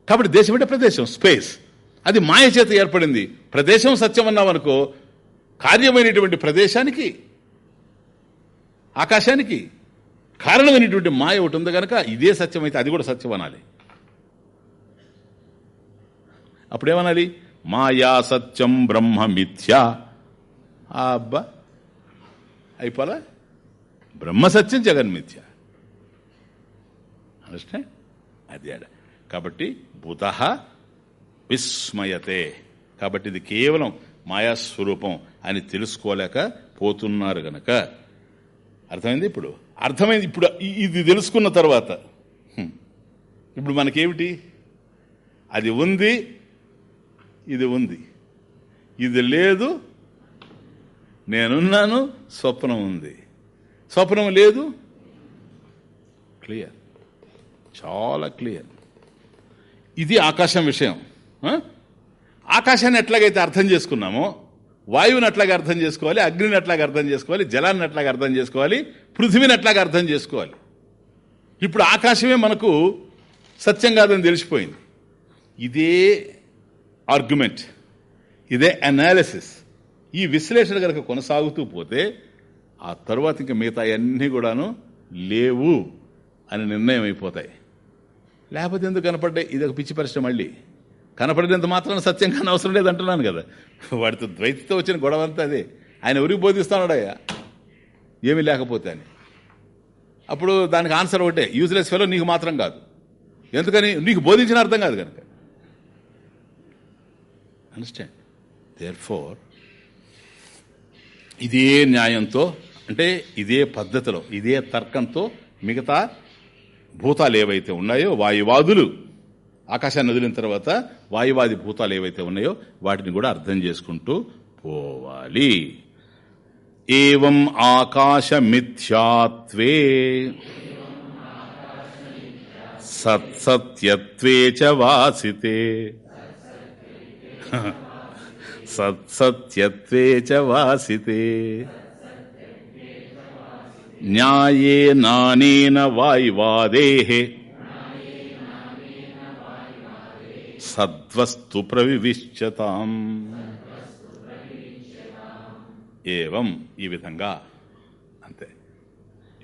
కాబట్టి దేశం అంటే ప్రదేశం స్పేస్. అది మాయ చేత ఏర్పడింది. ప్రదేశం సత్యం అన్నావనుకో కార్యమైనటువంటి ప్రదేశానికి ఆకాశానికి కారణమైనటువంటి మాయ ఒకటి ఉంది కనుక ఇదే సత్యం అయితే అది కూడా సత్యం అనాలి. అప్పుడేమనాలి? మాయా సత్యం బ్రహ్మ మిథ్యా. అబ్బా! అయిపోలా? బ్రహ్మ సత్యం జగన్మిథ్య అనస్టే అది కాబట్టి భూత విస్మయతే. కాబట్టి ఇది కేవలం మాయాస్వరూపం అని తెలుసుకోలేక పోతున్నారు గనక. అర్థమైంది ఇప్పుడు? అర్థమైంది. ఇప్పుడు ఇది తెలుసుకున్న తర్వాత. ఇప్పుడు మనకేమిటి? అది ఉంది ఇది ఉంది. ఇది లేదు నేనున్నాను స్వప్నం ఉంది. స్వప్నం లేదు క్లియర్. చాలా క్లియర్. ఇది ఆకాశం విషయం. ఆకాశాన్ని ఎట్లాగైతే అర్థం చేసుకున్నామో వాయువుని అట్లాగా అర్థం చేసుకోవాలి అగ్నిని అట్లాగా అర్థం చేసుకోవాలి జలాన్ని అట్లాగా అర్థం చేసుకోవాలి పృథివీని అట్లాగా అర్థం చేసుకోవాలి. ఇప్పుడు ఆకాశమే మనకు సత్యం కాదని తెలిసిపోయింది. ఇదే ఆర్గ్యుమెంట్ ఇదే అనాలిసిస్ ఈ విశ్లేషణ కనుక కొనసాగుతూ పోతే ఆ తర్వాత ఇంకా మిగతా అన్నీ కూడాను లేవు అని నిర్ణయం అయిపోతాయి లేకపోతే ఎందుకు కనపడ్డాయి? ఇది ఒక పిచ్చి పరిశ్రమ మళ్ళీ. కనపడినంత మాత్రం సత్యం కానీ అవసరం లేదు అంటున్నాను కదా. వాడితో ద్వైతితో వచ్చిన గొడవ అంతా అదే. ఆయన ఎవరికి బోధిస్తున్నాడయ్యా ఏమీ లేకపోతే అని. అప్పుడు దానికి ఆన్సర్ ఒకటే. యూజ్లెస్ ఫెలో నీకు మాత్రం కాదు. ఎందుకని? నీకు బోధించిన అర్థం కాదు కనుక. అండర్స్టాండ్ దేర్ ఫోర్ ఇదే న్యాయంతో అంటే ఇదే పద్ధతిలో ఇదే తర్కంతో మిగతా భూతాలు ఏవైతే ఉన్నాయో వాయువాదులు ఆకాశాన్ని వదిలిన తర్వాత వాయువాది భూతాలు ఏవైతే ఉన్నాయో వాటిని కూడా అర్థం చేసుకుంటూ పోవాలి. ఏం ఆకాశమిథ్యాత్వే సత్సత్యత్వే చ వాసితే. సత్సత్యత్వే చ వాసితే. న్యాయేనానేన వాయువాదే సద్వస్తు ప్రవివిశ్చతాం ఏవం ఈ విధంగా. అంతే.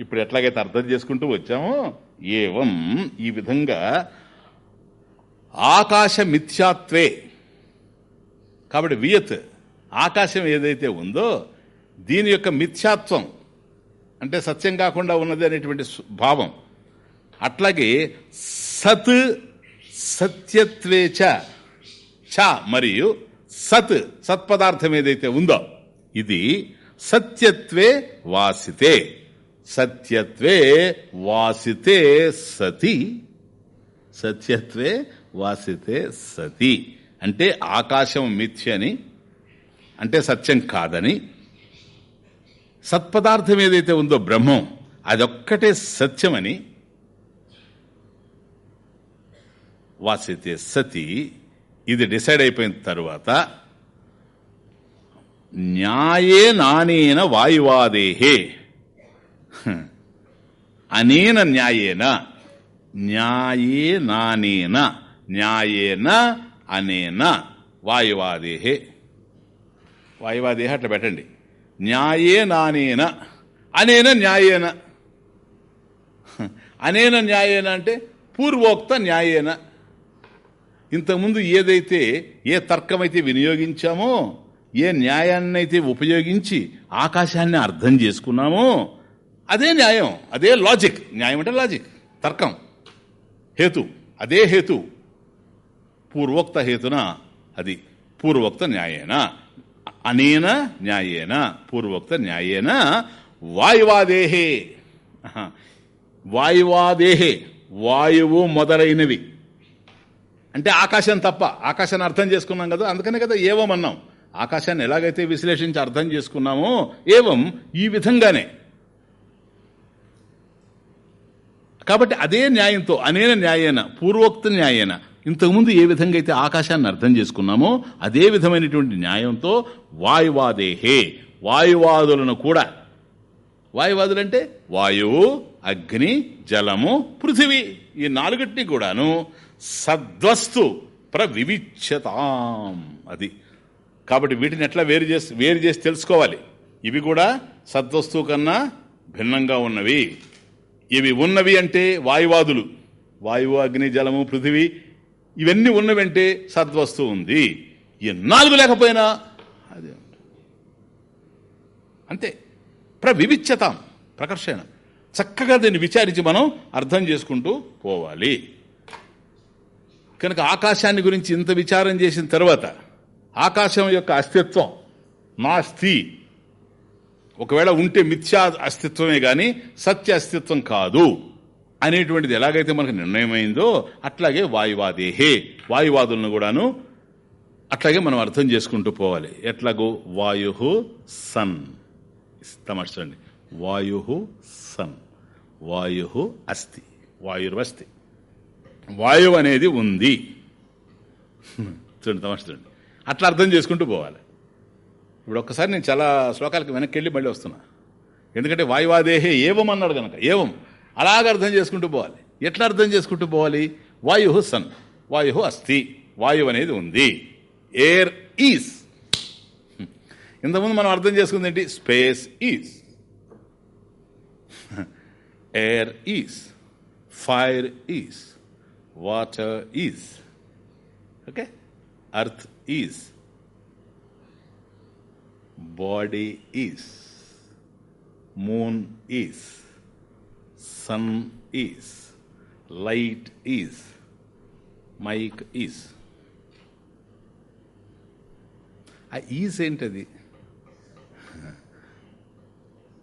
ఇప్పుడు ఎట్లాగైతే అర్థం చేసుకుంటూ వచ్చామో ఏవం ఈ విధంగా ఆకాశ మిథ్యాత్వే. కాబట్టి వియత్ ఆకాశం ఏదైతే ఉందో దీని యొక్క మిథ్యాత్వం అంటే సత్యం కాకుండా ఉన్నది అనేటువంటి భావం. అట్లాగే సత్ సత్యత్వే చ. మరియు సత్ సత్పదార్థం ఏదైతే ఉందో ఇది సత్యత్వే వాసితే. సత్యత్వే వాసితే సతి. సత్యత్వే వాసితే సతి. అంటే ఆకాశం మిథ్య అని అంటే సత్యం కాదని. సత్పదార్థం ఏదైతే ఉందో బ్రహ్మం అదొక్కటే సత్యమని వాసితే సతి ఇది డిసైడ్ అయిపోయిన తరువాత న్యాయే నానేన వాయువాదేహే. అనేన న్యాయేన న్యాయే నానేన న్యాయేన అనేన వాయువాదేహే. వాయువాదేహ అట్లా పెట్టండి. న్యాయే నానేన అనేన న్యాయేన. అనేన న్యాయేన అంటే పూర్వోక్త న్యాయేన. ఇంతకుముందు ఏదైతే ఏ తర్కమైతే వినియోగించామో ఏ న్యాయాన్ని అయితే ఉపయోగించి ఆకాశాన్ని అర్థం చేసుకున్నామో అదే న్యాయం అదే లాజిక్ న్యాయం అంటే లాజిక్ తర్కం. హేతు అదే హేతు. పూర్వోక్త హేతున? అది పూర్వోక్త న్యాయేన? అనేన? న్యాయేన? పూర్వోక్త న్యాయేన? వాయువాదేహే. వాయువాదేహే వాయువు మొదలైనవి. అంటే ఆకాశం తప్ప ఆకాశాన్ని అర్థం చేసుకున్నాం కదా అందుకనే కదా ఏవం అన్నాం. ఆకాశాన్ని ఎలాగైతే విశ్లేషించి అర్థం చేసుకున్నామో ఏవం? ఈ విధంగానే. కాబట్టి అదే న్యాయంతో అనేన న్యాయేన పూర్వోక్త న్యాయేన ఇంతకుముందు ఏ విధంగా అయితే ఆకాశాన్ని అర్థం చేసుకున్నామో అదే విధమైనటువంటి న్యాయంతో వాయువాదేహే వాయువాదులను కూడా. వాయువాదులంటే వాయువు అగ్ని జలము పృథివీ ఈ నాలుగిటిని కూడాను సద్వస్తు ప్రవివిచ్యతాం అది. కాబట్టి వీటిని ఎట్లా వేరు చేసి వేరు చేసి తెలుసుకోవాలి. ఇవి కూడా సద్వస్తువు కన్నా భిన్నంగా ఉన్నవి. ఇవి ఉన్నవి అంటే వాయువాదులు. వాయువు అగ్ని జలము పృథివీ ఇవన్నీ ఉన్నవంటే సద్వస్తువు ఉంది. ఈ నాలుగు లేకపోయినా అదే అంతే. ప్రవివిచ్యతాం ప్రకర్షణ. చక్కగా దీన్ని విచారించి మనం అర్థం చేసుకుంటూ పోవాలి. కనుక ఆకాశాన్ని గురించి ఇంత విచారం చేసిన తర్వాత ఆకాశం యొక్క అస్తిత్వం నాస్తి ఒకవేళ ఉంటే మిథ్యా అస్తిత్వమే కానీ సత్య అస్తిత్వం కాదు అనేటువంటిది ఎలాగైతే మనకు నిర్ణయమైందో అట్లాగే వాయువాదేహే వాయువాదులను కూడాను అట్లాగే మనం అర్థం చేసుకుంటూ పోవాలి. ఎట్లాగో? వాయు సన్. ఇస్తామండి వాయు సన్. వాయు అస్తి వాయుర్వస్తి. వాయువు అనేది ఉంది. చూడండి తమాష చూడండి. అట్లా అర్థం చేసుకుంటూ పోవాలి. ఇప్పుడు ఒక్కసారి నేను చాలా శ్లోకాలకి వెనక్కి వెళ్ళి మళ్ళీ వస్తున్నా. ఎందుకంటే వాయువాదేహే ఏవం అన్నాడు కనుక ఏవం? అలాగ అర్థం చేసుకుంటూ పోవాలి. ఎట్లా అర్థం చేసుకుంటూ పోవాలి? వాయు సన్ వాయు అస్థి వాయువు అనేది ఉంది. Air is. ఇంతకుముందు మనం అర్థం చేసుకుంది ఏంటి? Space is. Air is. Fire is. Water is okay earth is body is moon is sun is light is mike is ah is ఏంటది?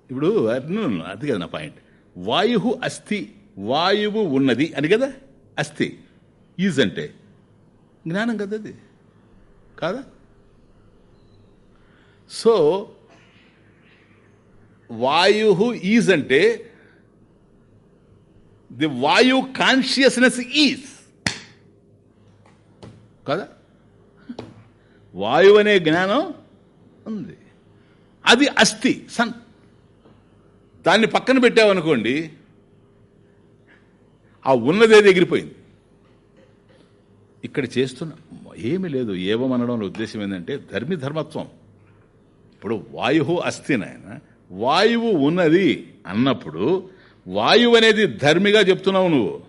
ఇప్పుడు అర్ను అది కదా నా పాయింట్ వాయు అస్థి వాయువు ఉన్నది అని కదా? అస్థి. ఈజ్ అంటే జ్ఞానం కదా అది? కాదా? సో వాయు ఈజ్ అంటే ది వాయు కాన్షియస్నెస్ ఈజ్. కదా? వాయువు అనే జ్ఞానం ఉంది. అది అస్థి సన్. దాన్ని పక్కన పెట్టావనుకోండి ఆ ఉన్నదేది ఎగిరిపోయింది. ఇక్కడ చేస్తున్న ఏమీ లేదు. ఏవమనడంలో ఉద్దేశం ఏంటంటే ధర్మి ధర్మత్వం. ఇప్పుడు వాయువు అస్థి నాయన. వాయువు ఉన్నది అన్నప్పుడు వాయువు అనేది ధర్మిగా చెప్తున్నావు నువ్వు.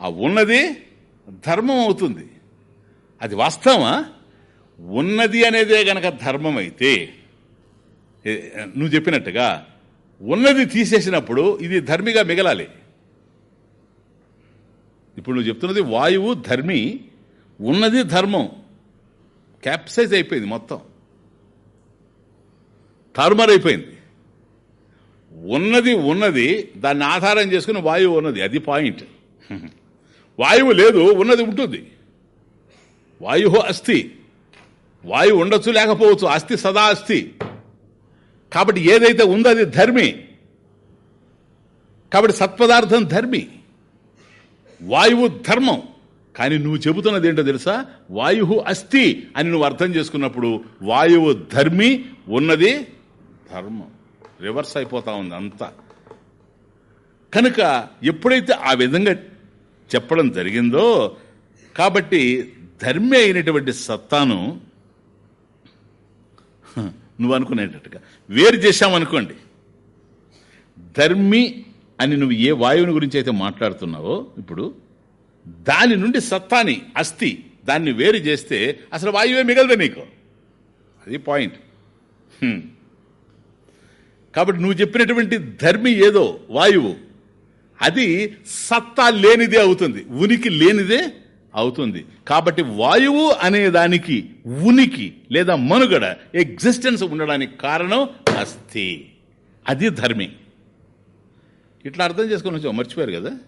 ఆ ఉన్నది ధర్మం అవుతుంది. అది వాస్తవమా? ఉన్నది అనేదే గనక ధర్మం అయితే నువ్వు చెప్పినట్టుగా ఉన్నది తీసేసినప్పుడు ఇది ధర్మిగా మిగలాలి. ఇప్పుడు నువ్వు చెప్తున్నది వాయువు ధర్మి ఉన్నది ధర్మం. క్యాప్సైజ్ అయిపోయింది మొత్తం. తారుమారు అయిపోయింది. ఉన్నది ఉన్నది దాన్ని ఆధారం చేసుకుని వాయువు ఉన్నది. అది పాయింట్. వాయువు లేదు ఉన్నది ఉంటుంది. వాయు అస్థి. వాయువు ఉండొచ్చు లేకపోవచ్చు. అస్థి సదా అస్థి. కాబట్టి ఏదైతే ఉందో అది ధర్మి. కాబట్టి సత్పదార్థం ధర్మి. వాయువు ధర్మం. కానీ నువ్వు చెబుతున్నది ఏంటో తెలుసా? వాయు అస్థి అని నువ్వు అర్థం చేసుకున్నప్పుడు వాయువు ధర్మి ఉన్నది ధర్మం. రివర్స్ అయిపోతా ఉంది అంతా. కనుక ఎప్పుడైతే ఆ విధంగా చెప్పడం జరిగిందో కాబట్టి ధర్మి అయినటువంటి సత్తాను నువ్వు అనుకునేటట్టుగా వేరు చేశామనుకోండి. ధర్మి అని నువ్వు ఏ వాయువుని గురించి అయితే మాట్లాడుతున్నావో ఇప్పుడు దాని నుండి సత్తాని అస్థి దాన్ని వేరు చేస్తే అసలు వాయువే మిగలదు నీకు. అది పాయింట్. కాబట్టి నువ్వు చెప్పినటువంటి ధర్మి ఏదో వాయువు అది సత్తా లేనిదే అవుతుంది. ఉనికి లేనిదే అవుతుంది. కాబట్టి వాయువు అనే దానికి ఉనికి లేదా మనుగడ ఎగ్జిస్టెన్స్ ఉండడానికి కారణం అస్థి. అది ధర్మి. ఇట్లా అర్థం చేసుకుని వచ్చాం మర్చిపోయారు కదా?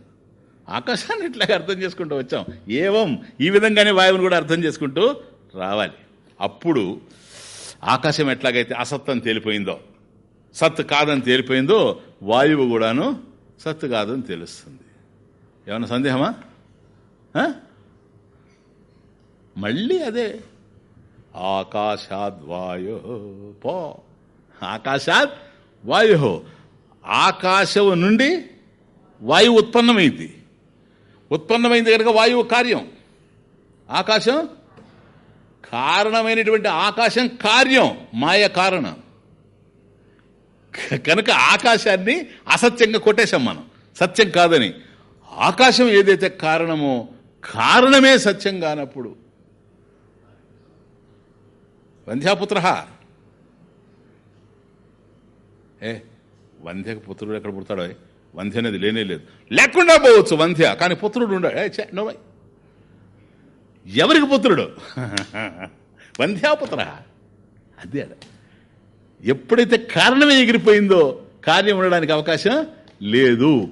ఆకాశాన్ని ఇట్లా అర్థం చేసుకుంటూ వచ్చాం. ఏవం? ఈ విధంగానే వాయువుని కూడా అర్థం చేసుకుంటూ రావాలి. అప్పుడు ఆకాశం ఎట్లాగైతే అసత్తం తేలిపోయిందో సత్ కాదని తేలిపోయిందో వాయువు కూడాను సత్ కాదని తెలుస్తుంది. ఏమన్నా సందేహమా? మళ్ళీ అదే. ఆకాశాద్ వాయో పో. ఆకాశాత్ వాయు ఆకాశం నుండి వాయువు ఉత్పన్నమైంది. ఉత్పన్నమైంది కనుక వాయువు కార్యం. ఆకాశం? కారణమైనటువంటి ఆకాశం కార్యం మాయ కారణం. కనుక ఆకాశాన్ని అసత్యంగా కొట్టేశాం మనం. సత్యం కాదని. ఆకాశం ఏదైతే కారణమో కారణమే సత్యం కానప్పుడు. వంధ్యాపుత్ర. ఏ? వంధ్యకు పుత్రుడు ఎక్కడ పుడతాడో? వంధ్య అనేది లేనే లేదు. లేకుండా పోవచ్చు వంధ్య కానీ పుత్రుడు ఉండడు ఏ నో ఎవరికి పుత్రుడు? (laughs) వంధ్యాపుత్ర. అదే ఎప్పుడైతే కారణమే ఎగిరిపోయిందో కార్యం ఉండడానికి అవకాశం లేదు.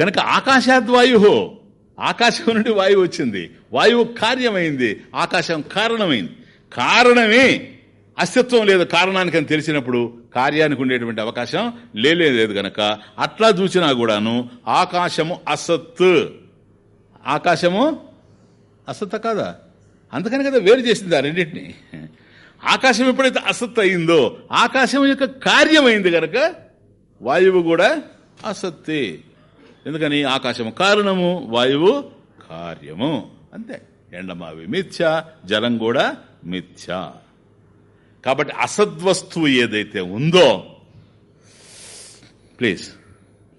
కనుక ఆకాశాద్వాయు ఆకాశం నుండి వాయువు వచ్చింది. వాయువు కార్యమైంది ఆకాశం కారణమైంది. కారణమే అస్తిత్వం లేదు కారణానికి అని తెలిసినప్పుడు కార్యానికి ఉండేటువంటి అవకాశం లేలేదు గనక. అట్లా చూసినా కూడాను ఆకాశము అసత్. ఆకాశము అసత్త కాదా? అందుకని కదా వేరు చేసింది ఆ రెండింటిని. ఆకాశం ఎప్పుడైతే అసత్ అయిందో ఆకాశం యొక్క కార్యమైంది కనుక వాయువు కూడా అసత్తే. ఎందుకని? ఆకాశము కారణము వాయువు కార్యము. అంతే. ఎండమావి మిథ్య జలం కూడా మిథ్య. కాబట్టి అసద్వస్తువు ఏదైతే ఉందో ప్లీజ్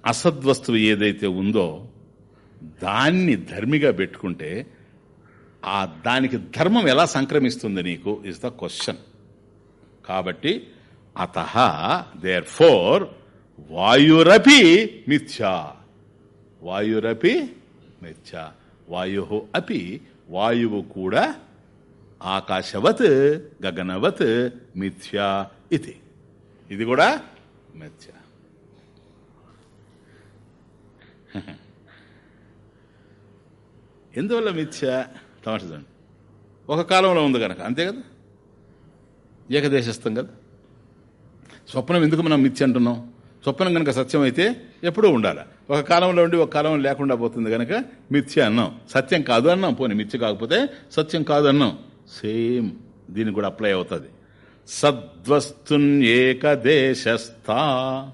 అసద్వస్తువు ఏదైతే ఉందో దాన్ని ధర్మిగా పెట్టుకుంటే ఆ దానికి ధర్మం ఎలా సంక్రమిస్తుంది నీకు ఇస్ ద క్వశ్చన్ కాబట్టి అత దేర్ ఫోర్ వాయురపి మిథ్యా. వాయురపి మిథ్యా. వాయు అపి వాయువు కూడా ఆకాశవత్ గగనవత్ మిథ్యా ఇది ఇది కూడా మిథ్య. (laughs) ఎందువల్ల మిథ్య? తమాషా చూడండి. ఒక కాలంలో ఉంది కనుక అంతే కదా? ఏకదేశస్థం కదా? స్వప్నం ఎందుకు మనం మిథ్య అంటున్నాం? స్వప్నం కనుక సత్యం అయితే ఎప్పుడూ ఉండాలి. ఒక కాలంలో ఉండి ఒక కాలంలో లేకుండా పోతుంది కనుక మిథ్య అన్నాం. సత్యం కాదు అన్నాం. పోనీ మిథ్య కాకపోతే సత్యం కాదు అన్నాం. సేమ్ దీనికి కూడా అప్లై అవుతుంది. సద్వస్తున్ ఏకదేశస్థా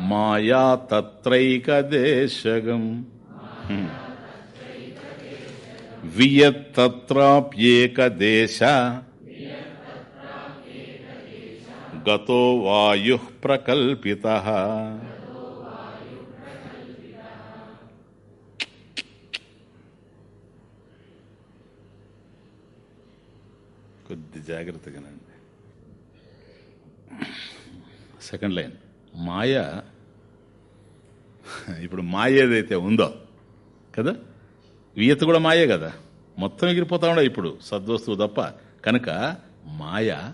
మాయా తత్రైకదేశగం వియత్తత్రాప్యేకదేశ. గతో వాయు ప్రకల్పిత. జాగ్రత్తగానండి. Second line. మాయ ఇప్పుడు మాయ ఏదైతే ఉందో కదా? వియత్ కూడా మాయే కదా? మొత్తం ఎగిరిపోతా ఉండే ఇప్పుడు సద్వస్తువు తప్ప. కనుక మాయ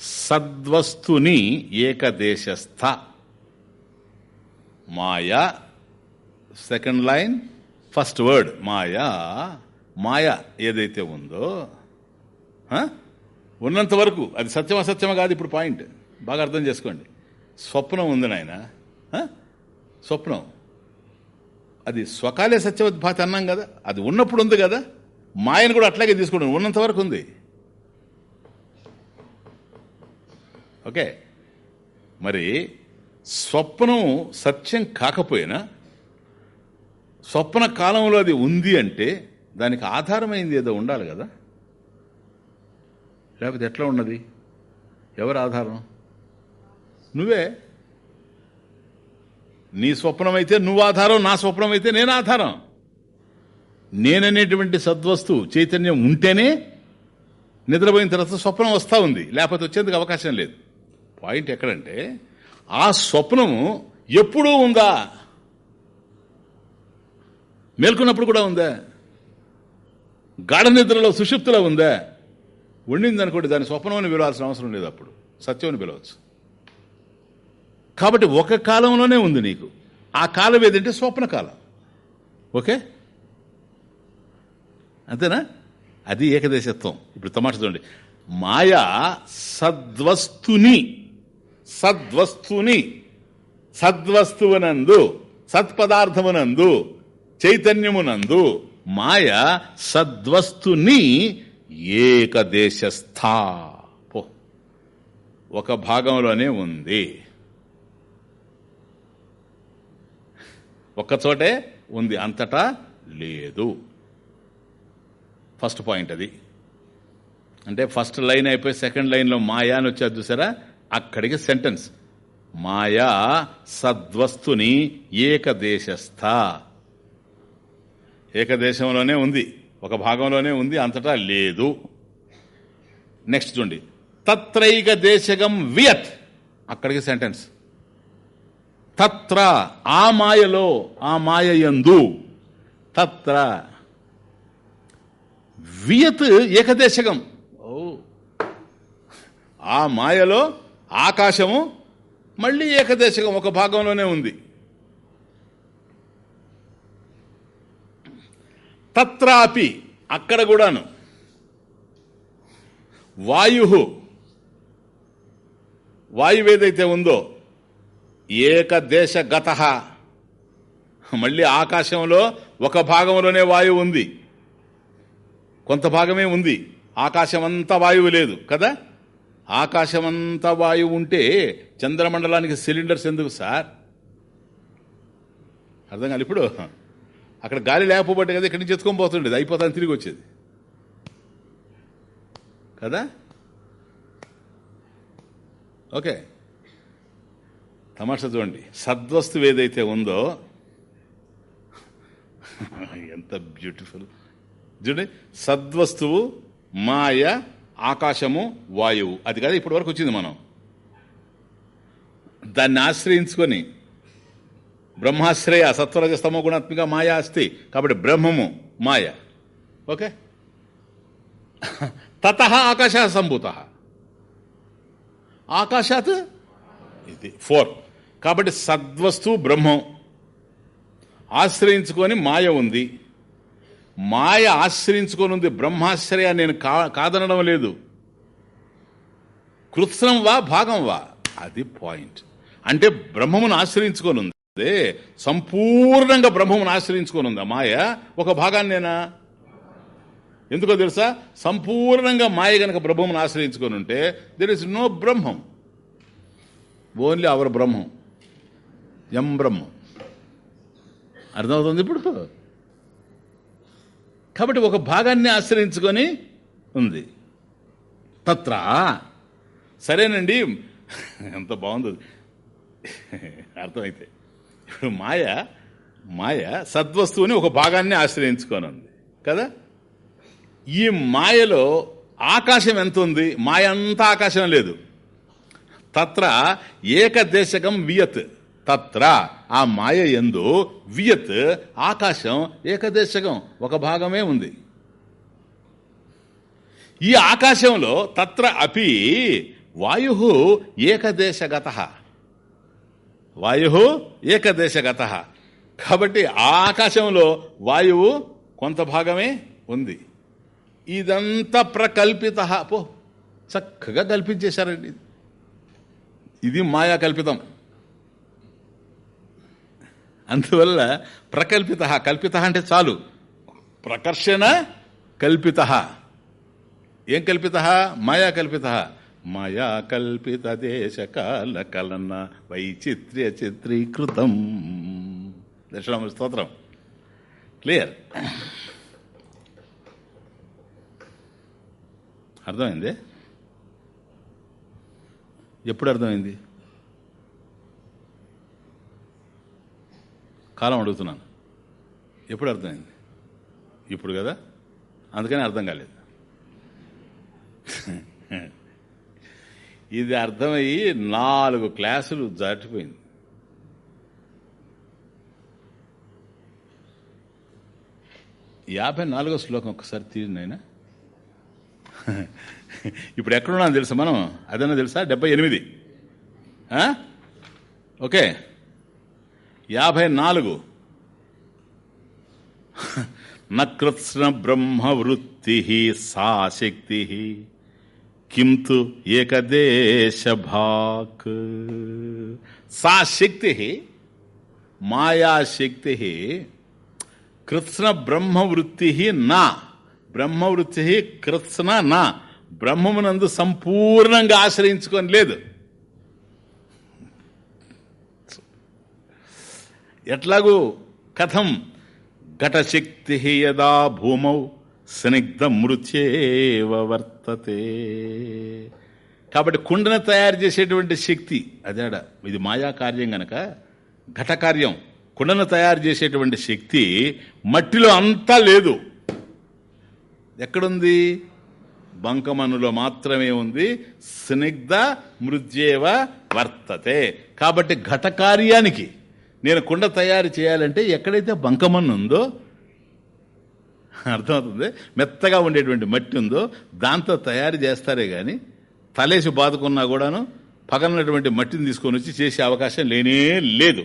సద్వస్తుని ఏకదేశస్థ. మాయ సెకండ్ లైన్ ఫస్ట్ వర్డ్. మాయా మాయ ఏదైతే ఉందో ఉన్నంత వరకు. అది సత్యం అసత్యమా కాదు ఇప్పుడు పాయింట్. బాగా అర్థం చేసుకోండి. స్వప్నం ఉంది నాయన. స్వప్నం. అది స్వకాలే సత్యవద్భాతి అన్నాం కదా. అది ఉన్నప్పుడు ఉంది కదా. మాయను కూడా అట్లాగే తీసుకుంటాం ఉన్నంత వరకు ఉంది. ఓకే. మరి స్వప్నం సత్యం కాకపోయినా స్వప్న కాలంలో అది ఉంది అంటే దానికి ఆధారమైంది ఏదో ఉండాలి కదా. లేకపోతే ఎట్లా ఉన్నది? ఎవరు ఆధారం? నువ్వే. నీ స్వప్నమైతే నువ్వు ఆధారం నా స్వప్నమైతే నేను ఆధారం. నేననేటువంటి సద్వస్తు చైతన్యం ఉంటేనే నిద్రపోయిన తర్వాత స్వప్నం వస్తూ ఉంది. లేకపోతే వచ్చేందుకు అవకాశం లేదు. పాయింట్ ఎక్కడంటే ఆ స్వప్నము ఎప్పుడూ ఉందా? మేల్కొన్నప్పుడు కూడా ఉందా? గాఢ నిద్రలో సుషుప్తిలో ఉందా? వండింది అనుకోండి దాని స్వప్నమని పిలవాల్సిన అవసరం లేదు అప్పుడు. సత్యం పిలవచ్చు. కాబట్టి ఒక కాలంలోనే ఉంది నీకు. ఆ కాలం ఏదంటే స్వప్న కాలం. ఓకే? అంతేనా? అది ఏకదేశత్వం. ఇప్పుడు తమాషా చూడండి. మాయా సద్వస్తుని సద్వస్తుని సద్వస్తువునందు సత్పదార్థమునందు చైతన్యమునందు మాయ సద్వస్తుని ఏకదేశస్థా. పో. ఒక భాగంలోనే ఉంది. ఒక్కచోటే ఉంది అంతటా లేదు. ఫస్ట్ పాయింట్ అది. అంటే ఫస్ట్ లైన్ అయిపోయి సెకండ్ లైన్లో మాయా అని వచ్చేది చూసారా? అక్కడికి సెంటెన్స్. మాయా సద్వస్తుని ఏకదేశస్థ. ఏకదేశంలోనే ఉంది. ఒక భాగంలోనే ఉంది అంతటా లేదు. నెక్స్ట్ చూడండి. తత్రైక దేశగం వియత్. అక్కడికి సెంటెన్స్ తత్ర ఆ మాయలో ఆ మాయ యందు. తత్ర వియత్ ఏకదేశకం. ఓ. ఆ మాయలో ఆకాశము మళ్ళీ ఏకదేశకం ఒక భాగంలోనే ఉంది. తత్రాపి అక్కడ కూడాను. వాయు వాయువు ఏదైతే ఉందో ఏకదేశగత. మళ్ళీ ఆకాశంలో ఒక భాగంలోనే వాయువు ఉంది. కొంత భాగమే ఉంది. ఆకాశమంతా వాయువు లేదు కదా? ఆకాశమంతా వాయువు ఉంటే చంద్రమండలానికి సిలిండర్స్ ఎందుకు సార్? అర్థం కాదు ఇప్పుడు? అక్కడ గాలి లేకపోతే కదా ఇక్కడి నుంచి ఎత్తుకొని పోతుండేది. అయిపోతాను తిరిగి వచ్చేది. కదా? ఓకే. తమాషా చూడండి. సద్వస్తువు ఏదైతే ఉందో ఎంత బ్యూటిఫుల్ చూడండి. సద్వస్తువు మాయ ఆకాశము వాయువు. అది కదా ఇప్పటి వరకు వచ్చింది మనం. దాన్ని ఆశ్రయించుకొని బ్రహ్మాశ్రయ సత్వరజస్తమో గుణాత్మిక మాయా అస్తి. కాబట్టి బ్రహ్మము మాయ. ఓకే? తత ఆకాశ సంభూత. ఆకాశాత్ ఇది ఫోర్. కాబట్టి సద్వస్తు బ్రహ్మం. ఆశ్రయించుకొని మాయ ఉంది. మాయ ఆశ్రయించుకొని ఉంది బ్రహ్మాశ్రయ నేను కా కాదనడం లేదు. కృత్స్నం వా భాగం వా. అది పాయింట్. అంటే బ్రహ్మమును ఆశ్రయించుకొని ఉంది. సంపూర్ణంగా బ్రహ్మమును ఆశ్రయించుకొని ఉంది? మాయ? ఒక భాగాన్నేనా? ఎందుకో తెలుసా? సంపూర్ణంగా మాయ గనక బ్రహ్మమును ఆశ్రయించుకొని ఉంటే there is no Brahmam. Only our బ్రహ్మం. ఎం బ్రహ్మం? అర్థమవుతుంది ఇప్పుడు? కాబట్టి ఒక భాగాన్ని ఆశ్రయించుకొని ఉంది. తత్ర? సరేనండి. ఎంత బాగుంది. అర్థమైతే. ఇప్పుడు మాయ మాయ సద్వస్తువుని ఒక భాగాన్ని ఆశ్రయించుకొని ఉంది కదా? ఈ మాయలో ఆకాశం ఎంత ఉంది మాయ అంతా ఆకాశం లేదు. తత్ర ఏకదేశకం వియత్. తత్ర ఆ మాయ ఎందు వియత్ ఆకాశం ఏకదేశకం ఒక భాగమే ఉంది. ఈ ఆకాశంలో తత్ర అపి వాయు ఏకదేశగత. వాయు ఏకదేశగత. కాబట్టి ఆ ఆకాశంలో వాయువు కొంత భాగమే ఉంది. ఇదంతా ప్రకల్పిత. పో చక్కగా కల్పించేశారండి. ఇది మాయా కల్పితం. అందువల్ల ప్రకల్పిత కల్పిత అంటే చాలు. ప్రకర్షణ కల్పిత. ఏం కల్పిత? మాయా కల్పిత. మయా కల్పిత దేశకాల కలన వైచిత్ర్య చిత్రీకృతం. దక్షిణ స్తోత్రం. క్లియర్. అర్థమైంది? ఎప్పుడు అర్థమైంది? కాలం అడుగుతున్నాను. ఎప్పుడు అర్థమైంది? ఇప్పుడు కదా? అందుకని అర్థం కాలేదు. ఇది అర్థమయ్యి నాలుగు క్లాసులు దాటిపోయింది. యాభై నాలుగో శ్లోకం ఒకసారి తీరినైనా ఇప్పుడు ఎక్కడున్నాను తెలుసా మనం? అదన్నా తెలుసా? డెబ్బై ఎనిమిది. ఓకే. యాభై నాలుగు. నకృత్స్న బ్రహ్మవృత్తి సా శక్తి కింతు ఏకదేశ భాక్ సా శక్తి మాయాశక్తి కృత్స్న బ్రహ్మవృత్తి నా బ్రహ్మవృత్తి కృత్స్న నా బ్రహ్మమునందు సంపూర్ణంగా ఆశ్రయించుకొని లేదు. ఎట్లాగూ కథం ఘటశక్తి యదా భూమౌ స్నిగ్ధ మృత్యేవ వర్తతే. కాబట్టి కుండను తయారు చేసేటువంటి శక్తి అదేడ ఇది మాయా కార్యం గనక ఘటకార్యం కుండను తయారు చేసేటువంటి శక్తి మట్టిలో అంతా లేదు. ఎక్కడుంది? బంకమనులో మాత్రమే ఉంది. స్నిగ్ధ మృత్యేవ వర్తతే. కాబట్టి ఘటకార్యానికి నేను కుండ తయారు చేయాలంటే ఎక్కడైతే బంకమన్ను ఉందో అర్థమవుతుంది? మెత్తగా ఉండేటువంటి మట్టి ఉందో దాంతో తయారు చేస్తారే కానీ తలేసి బాదుకున్నా కూడాను పగలనటువంటి మట్టిని తీసుకొని వచ్చి చేసే అవకాశం లేనే లేదు.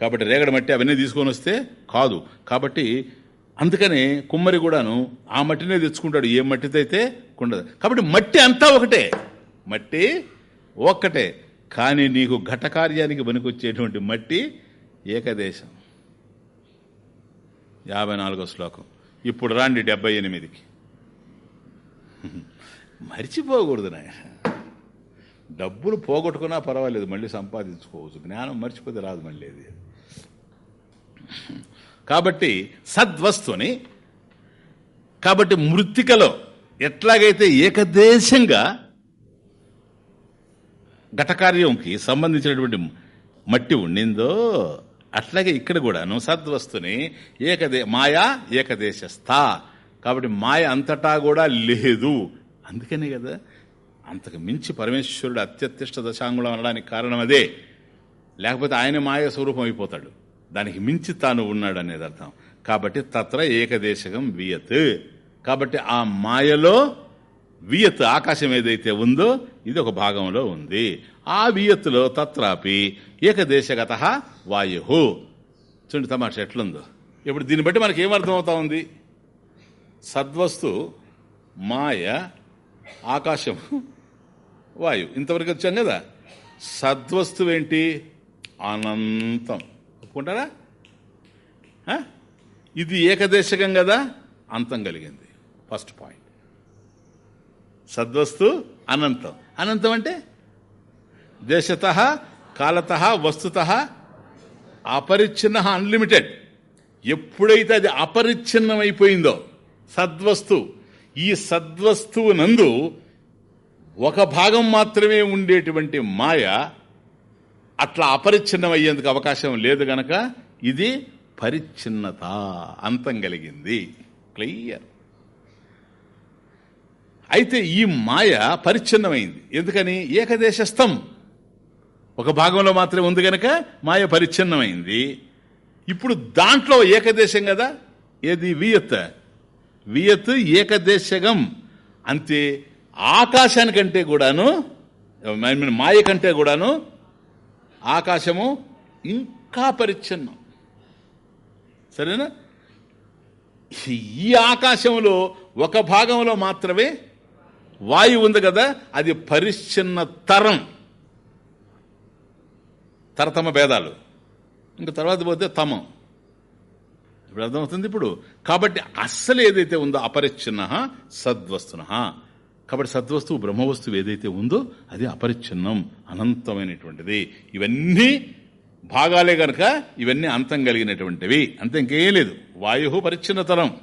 కాబట్టి రేగడి మట్టి అవన్నీ తీసుకొని వస్తే కాదు. కాబట్టి అందుకనే కుమ్మరి కూడాను ఆ మట్టినే తెచ్చుకుంటాడు. ఏ మట్టితో అయితే కుండదు. కాబట్టి మట్టి అంతా ఒకటే. మట్టి ఒక్కటే. కానీ నీకు ఘటకార్యానికి పనికొచ్చేటువంటి మట్టి ఏకదేశం. యాభై నాలుగో శ్లోకం. ఇప్పుడు రాండి డెబ్బై ఎనిమిదికి. మర్చిపోకూడదు నాయన. డబ్బులు పోగొట్టుకున్నా పర్వాలేదు మళ్ళీ సంపాదించుకోవచ్చు. జ్ఞానం మర్చిపోతే రాదు మళ్ళీ అది. కాబట్టి సద్వస్తుని కాబట్టి మృతికలో ఎట్లాగైతే ఏకదేశంగా ఘటకార్యంకి సంబంధించినటువంటి మట్టి ఉండిందో అట్లాగే ఇక్కడ కూడాను సద్వస్తుని ఏకదే మాయా ఏకదేశస్థ. కాబట్టి మాయ అంతటా కూడా లేదు. అందుకనే కదా అంతకు మించి పరమేశ్వరుడు అత్యత్తిష్ట దశాంగుళం అనడానికి కారణం అదే. లేకపోతే ఆయన మాయ స్వరూపం అయిపోతాడు. దానికి మించి తాను ఉన్నాడు అనేది అర్థం. కాబట్టి తత్ర ఏకదేశకం వియత్. కాబట్టి ఆ మాయలో వియత్ ఆకాశం ఏదైతే ఉందో ఇది ఒక భాగంలో ఉంది. ఆ వియత్తులో తత్రాపి ఏకదేశగత వాయు చూడండి తమాష ఎట్లుందో. ఇప్పుడు దీన్ని బట్టి మనకి ఏమర్థం అవుతా ఉంది? సద్వస్తు మాయ ఆకాశం వాయు ఇంతవరకు వచ్చాం కదా? సద్వస్తువేంటి అనంతం. ఒప్పుకుంటారా? ఆ? ఇది ఏకదేశకం కదా? అంతం కలిగింది. First point. సద్వస్తు అనంతం. అనంతం అంటే దేశత కాలత వస్తుత అపరిచ్ఛిన్న అన్లిమిటెడ్ ఎప్పుడైతే అది అపరిచ్ఛిన్నమైపోయిందో సద్వస్తు ఈ సద్వస్తువు నందు ఒక భాగం మాత్రమే ఉండేటువంటి మాయ అట్లా అపరిచ్ఛిన్నం అయ్యేందుకు అవకాశం లేదు గనక ఇది పరిచ్ఛిన్నత అంతం కలిగింది. క్లియర్. అయితే ఈ మాయ పరిచ్ఛిన్నమైంది. ఎందుకని? ఏకదేశస్థం. ఒక భాగంలో మాత్రమే ఉంది కనుక మాయ పరిచ్ఛిన్నమైంది. ఇప్పుడు దాంట్లో ఏకదేశం కదా? ఏది? వియత్. వియత్ ఏకదేశగం. అంతే ఆకాశానికంటే కూడాను ఐ మీన్ మాయ కంటే కూడాను ఆకాశము ఇంకా పరిచ్ఛిన్నం. సరేనా? ఈ ఆకాశంలో ఒక భాగంలో మాత్రమే వాయువు ఉంది కదా? అది పరిచ్ఛిన్న తరం. తరతమ భేదాలు. ఇంకా తర్వాత పోతే తమం. ఇప్పుడు అర్థమవుతుంది ఇప్పుడు. కాబట్టి అస్సలు ఏదైతే ఉందో అపరిచ్ఛిన్న సద్వస్తున. కాబట్టి సద్వస్తువు బ్రహ్మవస్తువు ఏదైతే ఉందో అది అపరిచ్ఛిన్నం అనంతమైనటువంటిది. ఇవన్నీ భాగాలే గనక ఇవన్నీ అంతం కలిగినటువంటివి. అంతే ఇంకేం లేదు. వాయు పరిచ్ఛిన్నతరం.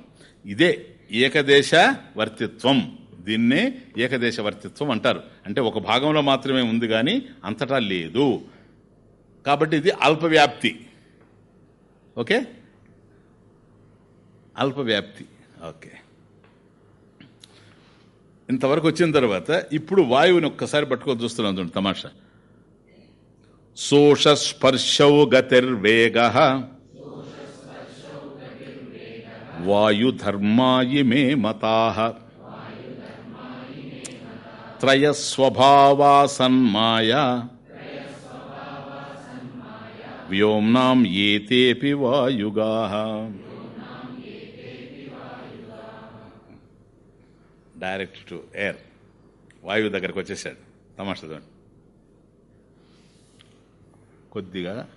ఇదే ఏకదేశ వర్తిత్వం. దీన్నే ఏకదేశ వర్తిత్వం అంటారు. అంటే ఒక భాగంలో మాత్రమే ఉంది కానీ అంతటా లేదు. కాబట్టి ఇది అల్పవ్యాప్తి. ఓకే? అల్పవ్యాప్తి. ఓకే. ఇంతవరకు వచ్చిన తర్వాత ఇప్పుడు వాయువుని ఒక్కసారి పట్టుకొని చూస్తున్నాం చూడండి తమాషా. శోష స్పర్శౌ గతిర్వేగ వాయుధర్మాయిమే మతా. మత సన్మాయా వ్యోమ్నాం ఏతేపి వాయుగా డైరెక్ట్ టు ఎయిర్ వాయువు దగ్గరకు వచ్చేసాడు. తమాషా కొద్దిగా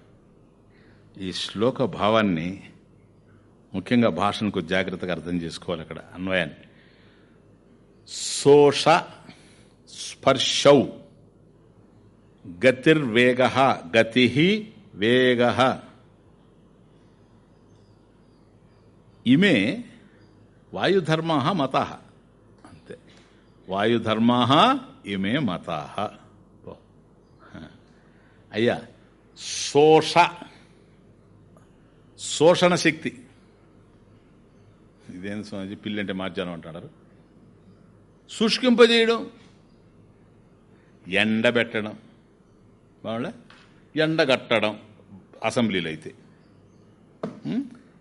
ఈ శ్లోక భావాన్ని ముఖ్యంగా భాషను జాగ్రత్తగా అర్థం చేసుకోవాలి అక్కడ అన్వయాన్ని. శోష స్పర్శౌ గతిర్వేగ గతి వేగ. ఇమే వాయుధర్మ మత. అంతే. వాయుధర్మ ఇమే మత. అయ్యా శోష. శోషణ శక్తి. ఇదేం స్వామిజీ? పిల్లంటే మార్జానం అంటారు శుష్కింపజేయడం. ఎండబెట్టడం. బాగుండే ఎండగట్టడం అసెంబ్లీలో అయితే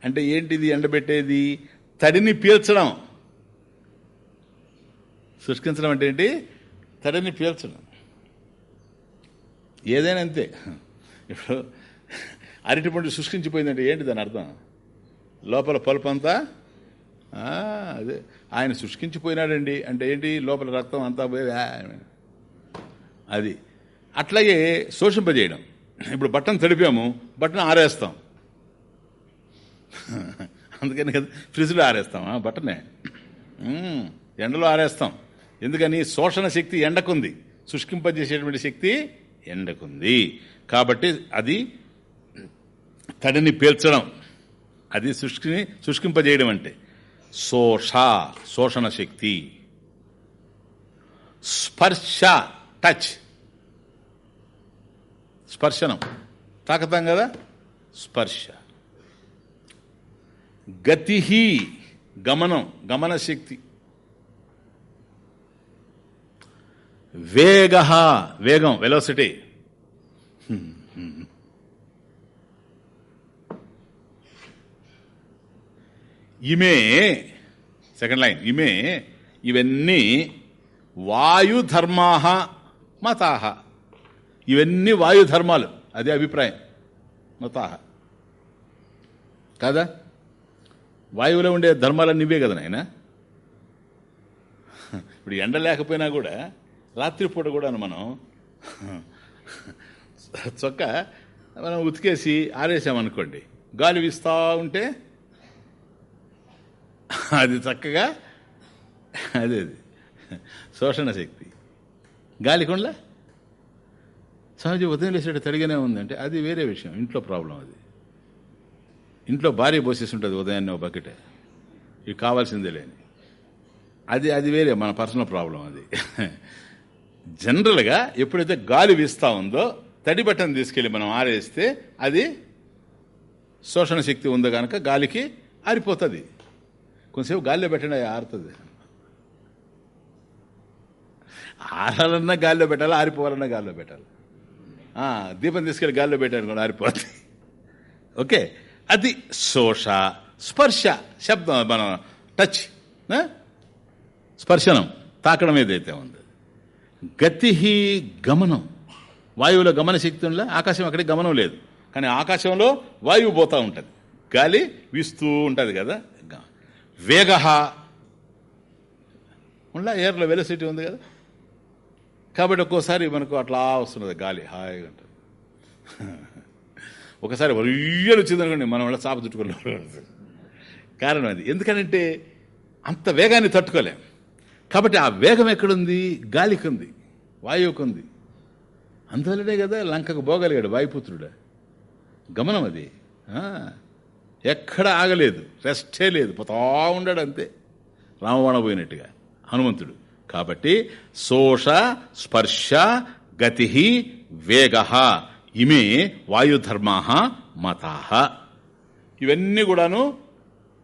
అంటే ఏంటిది ఎండబెట్టేది? తడిని పీల్చడం. శుష్కించడం అంటే ఏంటి? తడిని పీల్చడం. ఏదైనా అంతే. ఇప్పుడు అరటిపండు శుష్కించిపోయిందంటే ఏంటి దాని అర్థం? లోపల పలుపు అంతా? అదే. ఆయన శుష్కించిపోయినాడండి. అంటే ఏంటి? లోపల రక్తం అంతా పోయి అది. అట్లాగే శోషింపజేయడం. ఇప్పుడు బట్టను తడిపాము బట్టన్ ఆరేస్తాం. అందుకని కదా ఫ్రిడ్జ్లో ఆరేస్తామా బట్టనే ఎండలో ఆరేస్తాం. ఎందుకని? శోషణ శక్తి ఎండకుంది. శుష్కింపజేసేటువంటి శక్తి ఎండకుంది. కాబట్టి అది తడిని పీల్చడం. అది శుష్కిని శుష్కింపజేయడం అంటే శోష శోషణ శక్తి. స్పర్శ టచ్. స్పర్శనం. తాకతాం కదా? స్పర్శ. గతి గమనం గమనశక్తి. వేగ వేగం వెలోసిటీ. ఇమే సెకండ్ లైన్ ఇమే ఇవన్నీ వాయుధర్మా మతాహ ఇవన్నీ వాయుధర్మాలు. అదే అభిప్రాయం. మతాహ. కాదా? వాయువులో ఉండే ధర్మాలన్నీ ఇవే కదా నాయన? ఇప్పుడు ఎండ లేకపోయినా కూడా రాత్రిపూట కూడా మనం చొక్క మనం ఉతికేసి ఆరేసామనుకోండి గాలి వీస్తూ ఉంటే అది చక్కగా అదే అది. శోషణ శక్తి. గాలి కొండలా? సహజ ఉదయం లేచేట తడిగానే ఉందంటే అది వేరే విషయం. ఇంట్లో ప్రాబ్లం అది. ఇంట్లో భారీ పోసేసి ఉంటుంది ఉదయాన్నే ఒక బకెట్. ఇవి కావాల్సిందే లేని. అది అది వేరే మన పర్సనల్ ప్రాబ్లం అది. జనరల్గా ఎప్పుడైతే గాలి వీస్తూ ఉందో తడి బట్టను తీసుకెళ్ళి మనం ఆరేస్తే అది శోషణ శక్తి ఉందో కనుక గాలికి ఆరిపోతుంది. కొంతసేపు గాలిలో పెట్టండి అది ఆరుతుంది. ఆరాలన్నా గాలిలో పెట్టాలి ఆరిపోవాలన్నా గాలిలో పెట్టాలి? దీపం తీసుకెళ్ళి గాలిలో పెట్టాను కూడా ఆరిపోతుంది ఓకే అది శోష స్పర్శ శబ్దం మన టచ్ స్పర్శనం తాకడం ఏదైతే ఉంది. గతి గమనం. వాయువులో గమన శక్తి ఉండే ఆకాశం అక్కడికి గమనం లేదు. కానీ ఆకాశంలో వాయువు పోతూ ఉంటుంది. గాలి వీస్తూ ఉంటుంది కదా? వేగ ఉండా ఎయిర్లో వెలసిటీ ఉంది కదా? కాబట్టి ఒక్కోసారి మనకు అట్లా వస్తున్నది గాలి హాయిగా ఉంటుంది. (laughs) ఒకసారి వరియలు వచ్చిందనుకోండి మనం వల్ల చాప చుట్టుకోలేం (laughs) కారణం అది. ఎందుకనంటే అంత వేగాన్ని తట్టుకోలేం. కాబట్టి ఆ వేగం ఎక్కడుంది? గాలికి ఉంది వాయువుకు ఉంది అందువల్లనే కదా లంకకు పోగలిగాడు వాయుపుత్రుడు. గమనం అది. ఎక్కడ ఆగలేదు రెస్టే లేదు. పోతా ఉండడు అంతే. రామవాణ పోయినట్టుగా. హనుమంతుడు. కాబట్టి శోష స్పర్శ గతి వేగ ఇమే వాయుధర్మా మతా. ఇవన్నీ కూడాను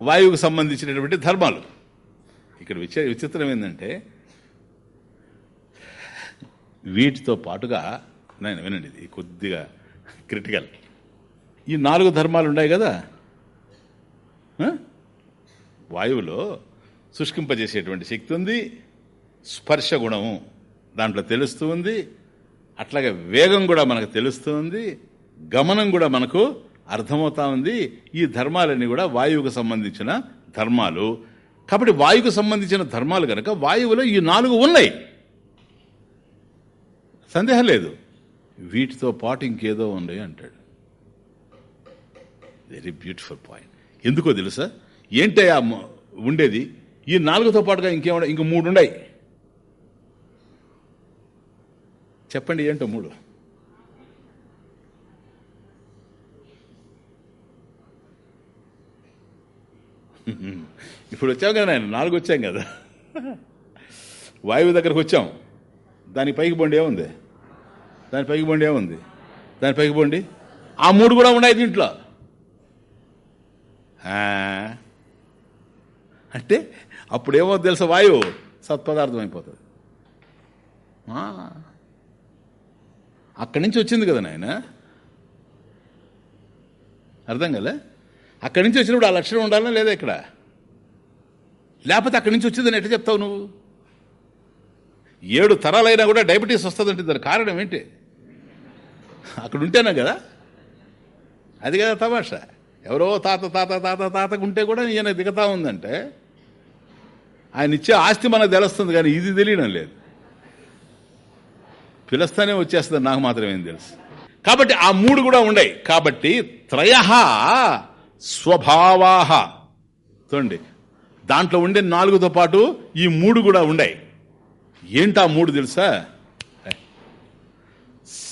వాయువుకు సంబంధించినటువంటి ధర్మాలు. ఇక్కడ విచ విచిత్రం ఏంటంటే వీటితో పాటుగా నేను వినండి ఇది కొద్దిగా క్రిటికల్. ఈ నాలుగు ధర్మాలు ఉన్నాయి కదా? వాయువులో శుష్కింపజేసేటువంటి శక్తి ఉంది స్పర్శ గుణము. దాంట్లో తెలుస్తూ ఉంది. అట్లాగే వేగం కూడా మనకు తెలుస్తూ ఉంది. గమనం కూడా మనకు అర్థమవుతా ఉంది. ఈ ధర్మాలన్నీ కూడా వాయువుకు సంబంధించిన ధర్మాలు. కాబట్టి వాయువుకు సంబంధించిన ధర్మాలు కనుక వాయువులో ఈ నాలుగు ఉన్నాయి. సందేహం లేదు. వీటితో పాటు ఇంకేదో ఉన్నాయి అంటాడు. వెరీ బ్యూటిఫుల్ పాయింట్ ఎందుకో తెలుసా? ఏంటయ్యా ఆ ఉండేది? ఈ నాలుగుతో పాటుగా ఇంకేమన్నా ఇంక మూడు ఉన్నాయి. చెప్పండి ఏంటో మూడు. ఇప్పుడు వచ్చాం కదా ఆయన నాలుగు వచ్చాం కదా. వాయువు దగ్గరకు వచ్చాం. దాని పైకి బండి ఏముంది? దాని పైకి బండి ఏముంది? దాని పైకి బండి? ఆ మూడు కూడా ఉన్నాయి దీంట్లో. అంటే అప్పుడేమో తెలుసా వాయువు? సత్పదార్థం అయిపోతుంది. అక్కడి నుంచి వచ్చింది కదా నాయన? అర్థం కదా అక్కడి నుంచి వచ్చినప్పుడు ఆ లక్షణం ఉండాలనా లేదా ఇక్కడ? లేకపోతే అక్కడి నుంచి వచ్చిందని ఎట్లా చెప్తావు నువ్వు? ఏడు తరాలైనా కూడా డయాబెటీస్ వస్తుందంటే దాని కారణం ఏంటి? అక్కడ ఉంటేనే కదా? అది కదా తమాషా. ఎవరో తాత తాత తాత తాతకు ఉంటే కూడా ఈయన దిగతా ఉందంటే ఆయన ఇచ్చే ఆస్తి మనకు తెలుస్తుంది కానీ ఇది తెలియడం లేదు. పిలుస్తానే వచ్చేస్తుంది నాకు మాత్రమే తెలుసు. కాబట్టి ఆ మూడు కూడా ఉండయి. కాబట్టి త్రయ స్వభావాహ చూడండి దాంట్లో ఉండే నాలుగుతో పాటు ఈ మూడు కూడా ఉండయి. ఏంటా మూడు తెలుసా?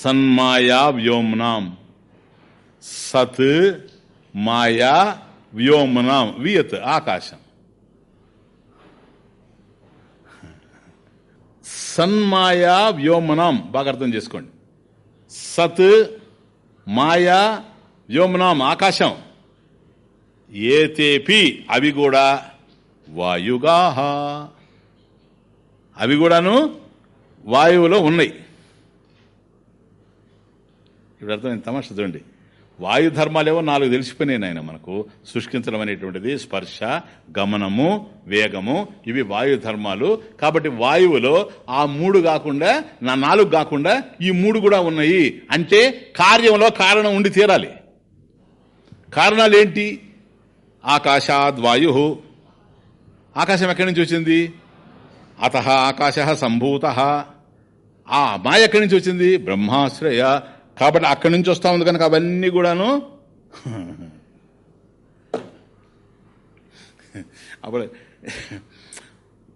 సన్మాయా వ్యోమనాం. సత్ మాయా వ్యోమనాం. వియత్ ఆకాశం. సన్మాయా వ్యోమనాం. బాగా అర్థం చేసుకోండి. సత్ మాయా వ్యోమనాం. ఆకాశం. ఏతేపి. అవి కూడా వాయుగాహ. అవి కూడాను వాయువులో ఉన్నాయి. ఇప్పుడు అర్థమైంది తమాషా చూడండి. వాయు ధర్మాలేవో నాలుగు తెలిసిపోయినాయి నాయన మనకు. శుష్కించడం అనేటువంటిది స్పర్శ గమనము వేగము ఇవి వాయు ధర్మాలు కాబట్టి వాయువులో ఆ మూడు కాకుండా నా నాలుగు కాకుండా ఈ మూడు కూడా ఉన్నాయి. అంటే కార్యంలో కారణం ఉండి తీరాలి. కారణాలు ఏంటి? ఆకాశాద్ వాయు. ఆకాశం ఎక్కడి నుంచి వచ్చింది? అత ఆకాశ సంభూత. ఆ మాయ ఎక్కడి నుంచి వచ్చింది? బ్రహ్మాశ్రయ కాబట్టి అక్కడి నుంచి వస్తూ ఉంది కనుక అవన్నీ కూడాను. అప్పుడు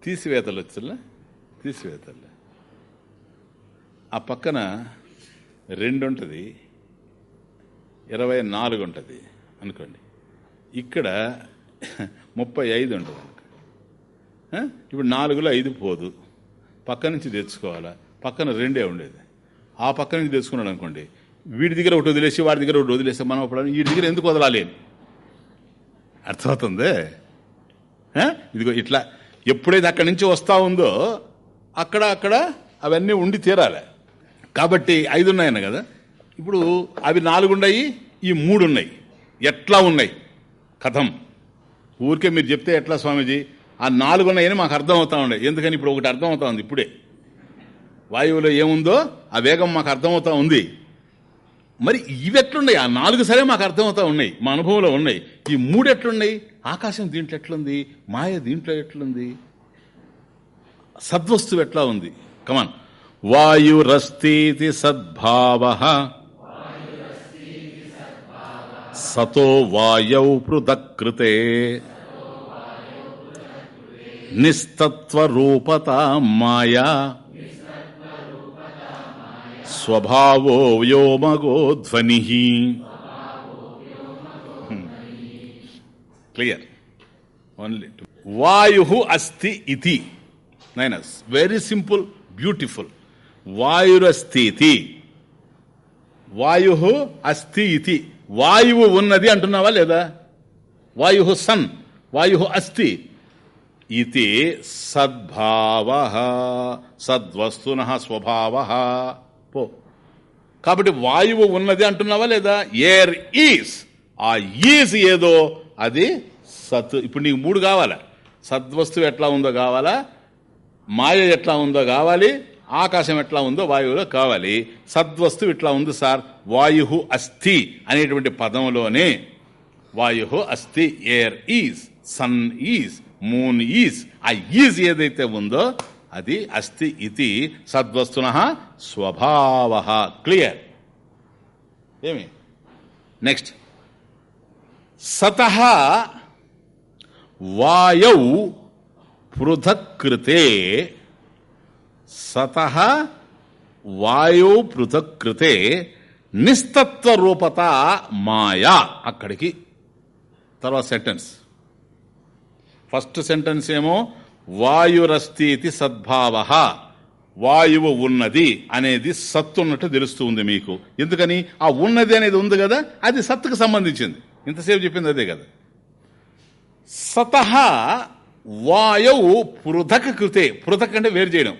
తీసివేతలు వచ్చులా? తీసివేతలు. ఆ పక్కన రెండు ఉంటుంది. ఇరవై నాలుగు ఉంటుంది అనుకోండి. ఇక్కడ ముప్పై ఐదు ఉంటుంది ఇప్పుడు నాలుగులో ఐదు పోదు. పక్క నుంచి తెచ్చుకోవాలా? పక్కన రెండే ఉండేది. ఆ పక్క నుంచి తెలుసుకున్నాడు అనుకోండి. వీడి దగ్గర ఒకటి వదిలేసి వాడి దగ్గర ఒకటి వదిలేస్తే మనం అప్పుడు వీడి దగ్గర ఎందుకు వదలాలి? అర్థమవుతుంది? ఇదిగో ఇట్లా ఎప్పుడైతే అక్కడి నుంచి వస్తా ఉందో అక్కడ అక్కడ అవన్నీ ఉండి తీరాలి. కాబట్టి ఐదు ఉన్నాయన్న కదా? ఇప్పుడు అవి నాలుగు ఉన్నాయి ఈ మూడు ఉన్నాయి. ఎట్లా ఉన్నాయి? కథం. ఊరికే మీరు చెప్తే ఎట్లా స్వామీజీ? ఆ నాలుగు ఉన్నాయని మాకు అర్థమవుతా ఉండే. ఎందుకని ఇప్పుడు ఒకటి అర్థమవుతా ఉంది ఇప్పుడే. వాయువులో ఏముందో ఆ వేగం మాకు అర్థమవుతా ఉంది. మరి ఇవి ఎట్లున్నాయి ఆ నాలుగు సరే మాకు అర్థమవుతా ఉన్నాయి. మా అనుభవంలో ఉన్నాయి. ఈ మూడు ఎట్లున్నాయి ఆకాశం దీంట్లో ఎట్లుంది? మాయ దీంట్లో ఎట్లుంది? సద్వస్తువు ఎట్లా ఉంది? కమాన్ వాయురస్తి సద్భావ. సతో వాయౌ పృథకృతే నిస్తత్వరూపత మాయా. స్వభావో వ్యోమగో ధ్వని క్లియర్ ఓన్లీ వాయు అస్థి ఇది నైనస్. వెరీ సింపుల్ బ్యూటిఫుల్ వాయురస్తి ఇతి వాయు అస్థి ఇది వాయువు ఉన్నది అంటున్నావా లేదా? వాయు సన్. వాయు అస్థి. ఇది సద్భావ. సద్వస్తున స్వభావ. పో. కాబట్టి వాయువు ఉన్నది అంటున్నావా లేదా? ఎయిర్ ఈజ్ ఆ ఈజ్ ఏదో అది సత్. ఇప్పుడు నీకు మూడు కావాలా? సద్వస్తువు ఎట్లా ఉందో కావాలా? మాయ ఎట్లా ఉందో కావాలి? ఆకాశం ఎట్లా ఉందో వాయువులో కావాలి. సద్వస్తువు ఇట్లా ఉంది సార్. వాయు అస్థి అనేటువంటి పదంలోనే వాయు అస్థి air is sun is moon is ah is ఏదైతే ఉందో అది అస్తి ఇది సద్వస్తున స్వభావ. క్లియర్ ఏమి? నెక్స్ట్ సత వాయౌ పృథక్కృతే. సత వాయు పృథక్కృతే నిస్తత్వ రూపత మాయా. అక్కడికి తర్వాత సెంటెన్స్ ఫస్ట్ సెంటెన్స్ ఏమో వాయురస్థితి సద్భావ. వాయువు ఉన్నది అనేది సత్తు ఉన్నట్టు తెలుస్తుంది మీకు. ఎందుకని? ఆ ఉన్నది అనేది ఉంది కదా అది సత్తుకు సంబంధించింది. ఇంతసేపు చెప్పింది అదే కదా. సత వాయువు పృథక్ కృతే. పృథక్ అంటే వేరు చేయడం.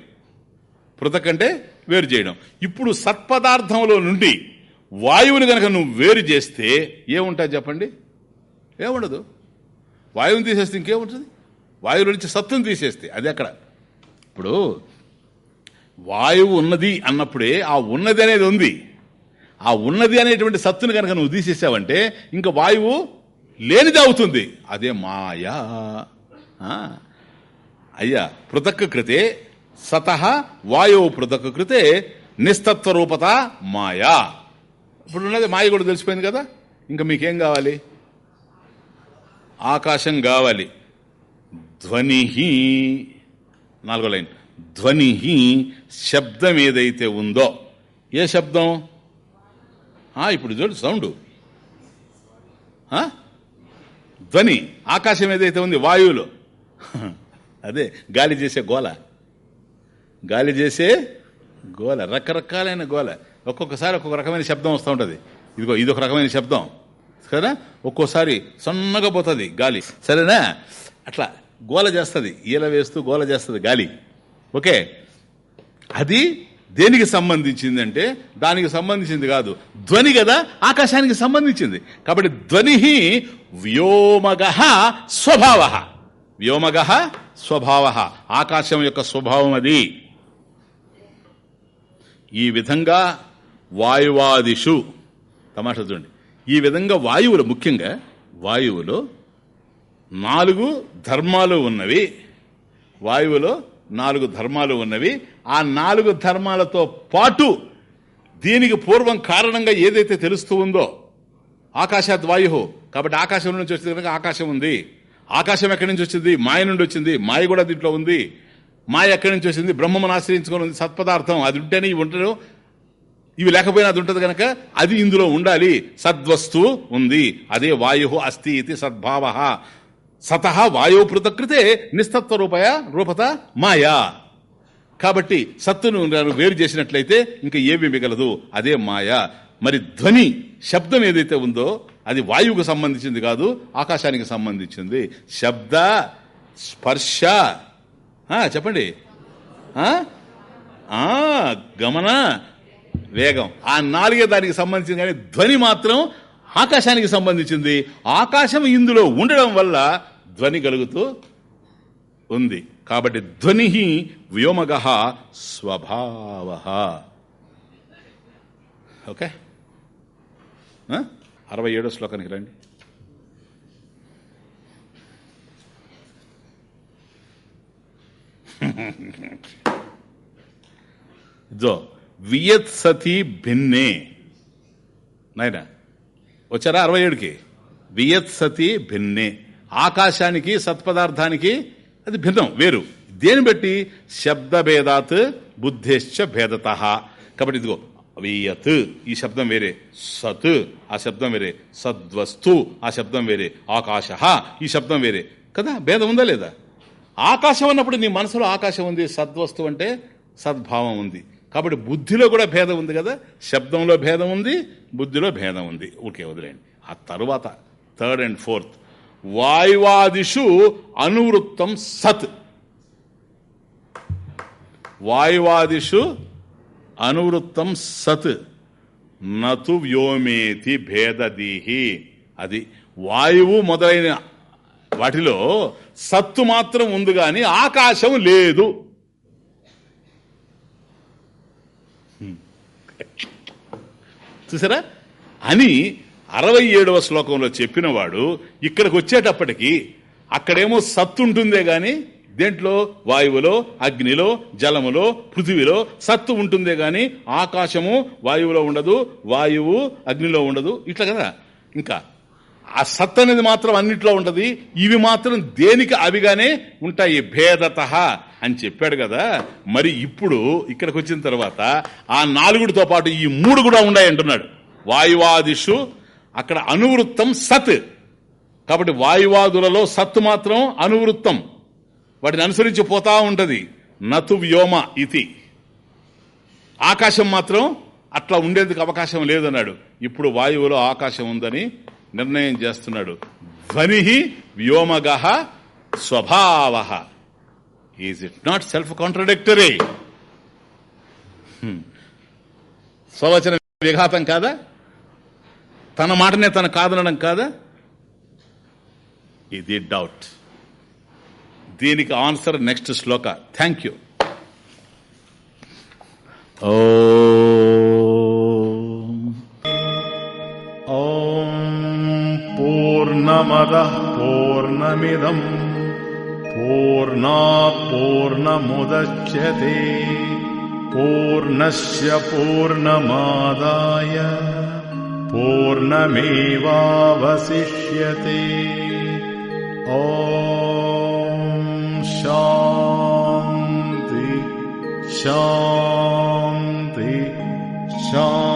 పృథక్ అంటే వేరు చేయడం. ఇప్పుడు సత్పదార్థంలో నుండి వాయువుని కనుక నువ్వు వేరు చేస్తే ఏముంటుంది చెప్పండి? ఏముండదు. వాయువుని తీసేస్తే ఇంకేముంటుంది? వాయువు నుంచి సత్తుని తీసేస్తే అది అక్కడ. ఇప్పుడు వాయువు ఉన్నది అన్నప్పుడే ఆ ఉన్నది అనేది ఉంది. ఆ ఉన్నది అనేటువంటి సత్తుని కనుక నువ్వు తీసేసావంటే ఇంకా వాయువు లేనిది అవుతుంది. అదే మాయా. అయ్యా పృథక్ కృతే సత వాయువు పృథక్ కృతే నిస్తత్వ రూపత మాయా. ఇప్పుడు ఉన్నది మాయ కూడా తెలిసిపోయింది కదా. ఇంకా మీకేం కావాలి? ఆకాశం కావాలి. ధ్వని నాలుగో లైన్. ధ్వని శబ్దం ఏదైతే ఉందో ఏ శబ్దం? ఇప్పుడు చూడు సౌండ్. ధ్వని ఆకాశం ఏదైతే ఉంది వాయువులో. అదే గాలి చేసే గోల గాలి చేసే గోల రకరకాలైన గోల ఒక్కొక్కసారి ఒక్కొక్క రకమైన శబ్దం వస్తూ ఉంటుంది. ఇదిగో ఇది ఒక రకమైన శబ్దం. కదా ఒక్కోసారి సన్నగా పోతుంది గాలి. సరేనా? అట్లా గోల చేస్తుంది ఈల వేస్తూ గోల చేస్తుంది గాలి. ఓకే? అది దేనికి సంబంధించిందంటే దానికి సంబంధించింది కాదు. ధ్వని కదా ఆకాశానికి సంబంధించింది. కాబట్టి ధ్వని వ్యోమగ స్వభావ. వ్యోమగ స్వభావ. ఆకాశం యొక్క స్వభావం అది. ఈ విధంగా వాయువాదిషు తమాషా చూడండి. ఈ విధంగా వాయువులు ముఖ్యంగా వాయువులో నాలుగు ధర్మాలు ఉన్నవి. వాయువులో నాలుగు ధర్మాలు ఉన్నవి. ఆ నాలుగు ధర్మాలతో పాటు దీనికి పూర్వం కారణంగా ఏదైతే తెలుస్తూ ఉందో ఆకాశాత్ వాయు కాబట్టి ఆకాశం నుంచి వచ్చింది కనుక ఆకాశం ఉంది. ఆకాశం ఎక్కడి నుంచి వచ్చింది? మాయ నుండి వచ్చింది. మాయ కూడా దీంట్లో ఉంది. మాయ ఎక్కడి నుంచి వచ్చింది? బ్రహ్మను ఆశ్రయించుకొని ఉంది. సత్పదార్థం. అది ఉంటేనే ఇవి ఉంటారు. ఇవి లేకపోయినా అది ఉంటుంది కనుక అది ఇందులో ఉండాలి. సద్వస్తు ఉంది. అదే వాయు అస్థి ఇది సద్భావ. సత వాయు పృథకృతే నిస్తత్వ రూపయ రూపత మాయా. కాబట్టి సత్తును నేను వేరు చేసినట్లయితే ఇంకా ఏమి మిగలదు అదే మాయ. మరి ధ్వని శబ్దం ఏదైతే ఉందో అది వాయువుకు సంబంధించింది కాదు ఆకాశానికి సంబంధించింది. శబ్ద స్పర్శ. చెప్పండి. గమన వేగం. ఆ నాలుగే దానికి సంబంధించింది కానీ ధ్వని మాత్రం ఆకాశానికి సంబంధించింది. ఆకాశం ఇందులో ఉండడం వల్ల ధ్వని కలుగుతూ ఉంది. కాబట్టి ధ్వని వ్యోమగ స్వభావ. ఓకే? అరవై ఏడో శ్లోకానికి రండి. (laughs) జో వియత్ సతి భిన్నే. నైనా? వచ్చారా అరవై ఏడుకి? వియత్ సతి భిన్నే. ఆకాశానికి సత్పదార్థానికి అది భిన్నం వేరు. దేని బట్టి? శబ్దభేదాత్ బుద్ధేశ్చ భేదత. కాబట్టి ఇదిగో వియత్ ఈ శబ్దం వేరే. సత్ ఆ శబ్దం వేరే. సద్వస్తు ఆ శబ్దం వేరే. ఆకాశ ఈ శబ్దం వేరే. కదా భేదం ఉందా లేదా? ఆకాశం అన్నప్పుడు నీ మనసులో ఆకాశం ఉంది సద్వస్తు అంటే సద్భావం ఉంది. కాబట్టి బుద్ధిలో కూడా భేదం ఉంది కదా శబ్దంలో భేదం ఉంది బుద్ధిలో భేదం ఉంది. ఓకే వదిలేండి ఆ తరువాత థర్డ్ అండ్ ఫోర్త్ వాయువాదిషు అనువృత్తం సత్. వాయువాదిషు అనువృత్తం సత్. నతు వ్యోమేతి భేదదీహి. అది వాయువు మొదలైన వాటిలో సత్తు మాత్రం ఉంది కానీ ఆకాశం లేదు. చూసారా? అని అరవై ఏడవ శ్లోకంలో చెప్పినవాడు ఇక్కడికి వచ్చేటప్పటికి అక్కడేమో సత్తు ఉంటుందే గాని దేంట్లో? వాయువులో అగ్నిలో జలములో పృథివీలో సత్తు ఉంటుందే గాని ఆకాశము వాయువులో ఉండదు వాయువు అగ్నిలో ఉండదు ఇట్లా కదా? ఇంకా ఆ సత్ అనేది మాత్రం అన్నిట్లో ఉంటది ఇవి మాత్రం దేనికి అవిగానే ఉంటాయి భేదత అని చెప్పాడు కదా మరి ఇప్పుడు ఇక్కడికి వచ్చిన తర్వాత ఆ నాలుగుడితో పాటు ఈ మూడు కూడా ఉన్నాయి అంటున్నాడు వాయువాదిషు అక్కడ అనువృత్తం సత్. కాబట్టి వాయువాదులలో సత్ మాత్రం అనువృత్తం. వాటిని అనుసరించి పోతా ఉంటది. నతు వ్యోమ ఇది. ఆకాశం మాత్రం అట్లా ఉండేందుకు అవకాశం లేదన్నాడు. ఇప్పుడు వాయువులో ఆకాశం ఉందని నిర్ణయం చేస్తున్నాడు. ధ్వని వ్యోమగ స్వభావ. Is it not self contradictory స్వవచన విఘాతం కాదా? తన మాటనే తన కాదనడం కాదా? ఇది డౌట్ దీనికి ఆన్సర్ నెక్స్ట్ శ్లోక. థ్యాంక్ యూ ఓ పూర్ణమద పూర్ణమిదం पूर्णा पूर्णमुदच्यते पूर्णस्य पूर्णमादाय पूर्णमेवावशिष्यते। ॐ शान्ति शान्ति शान्ति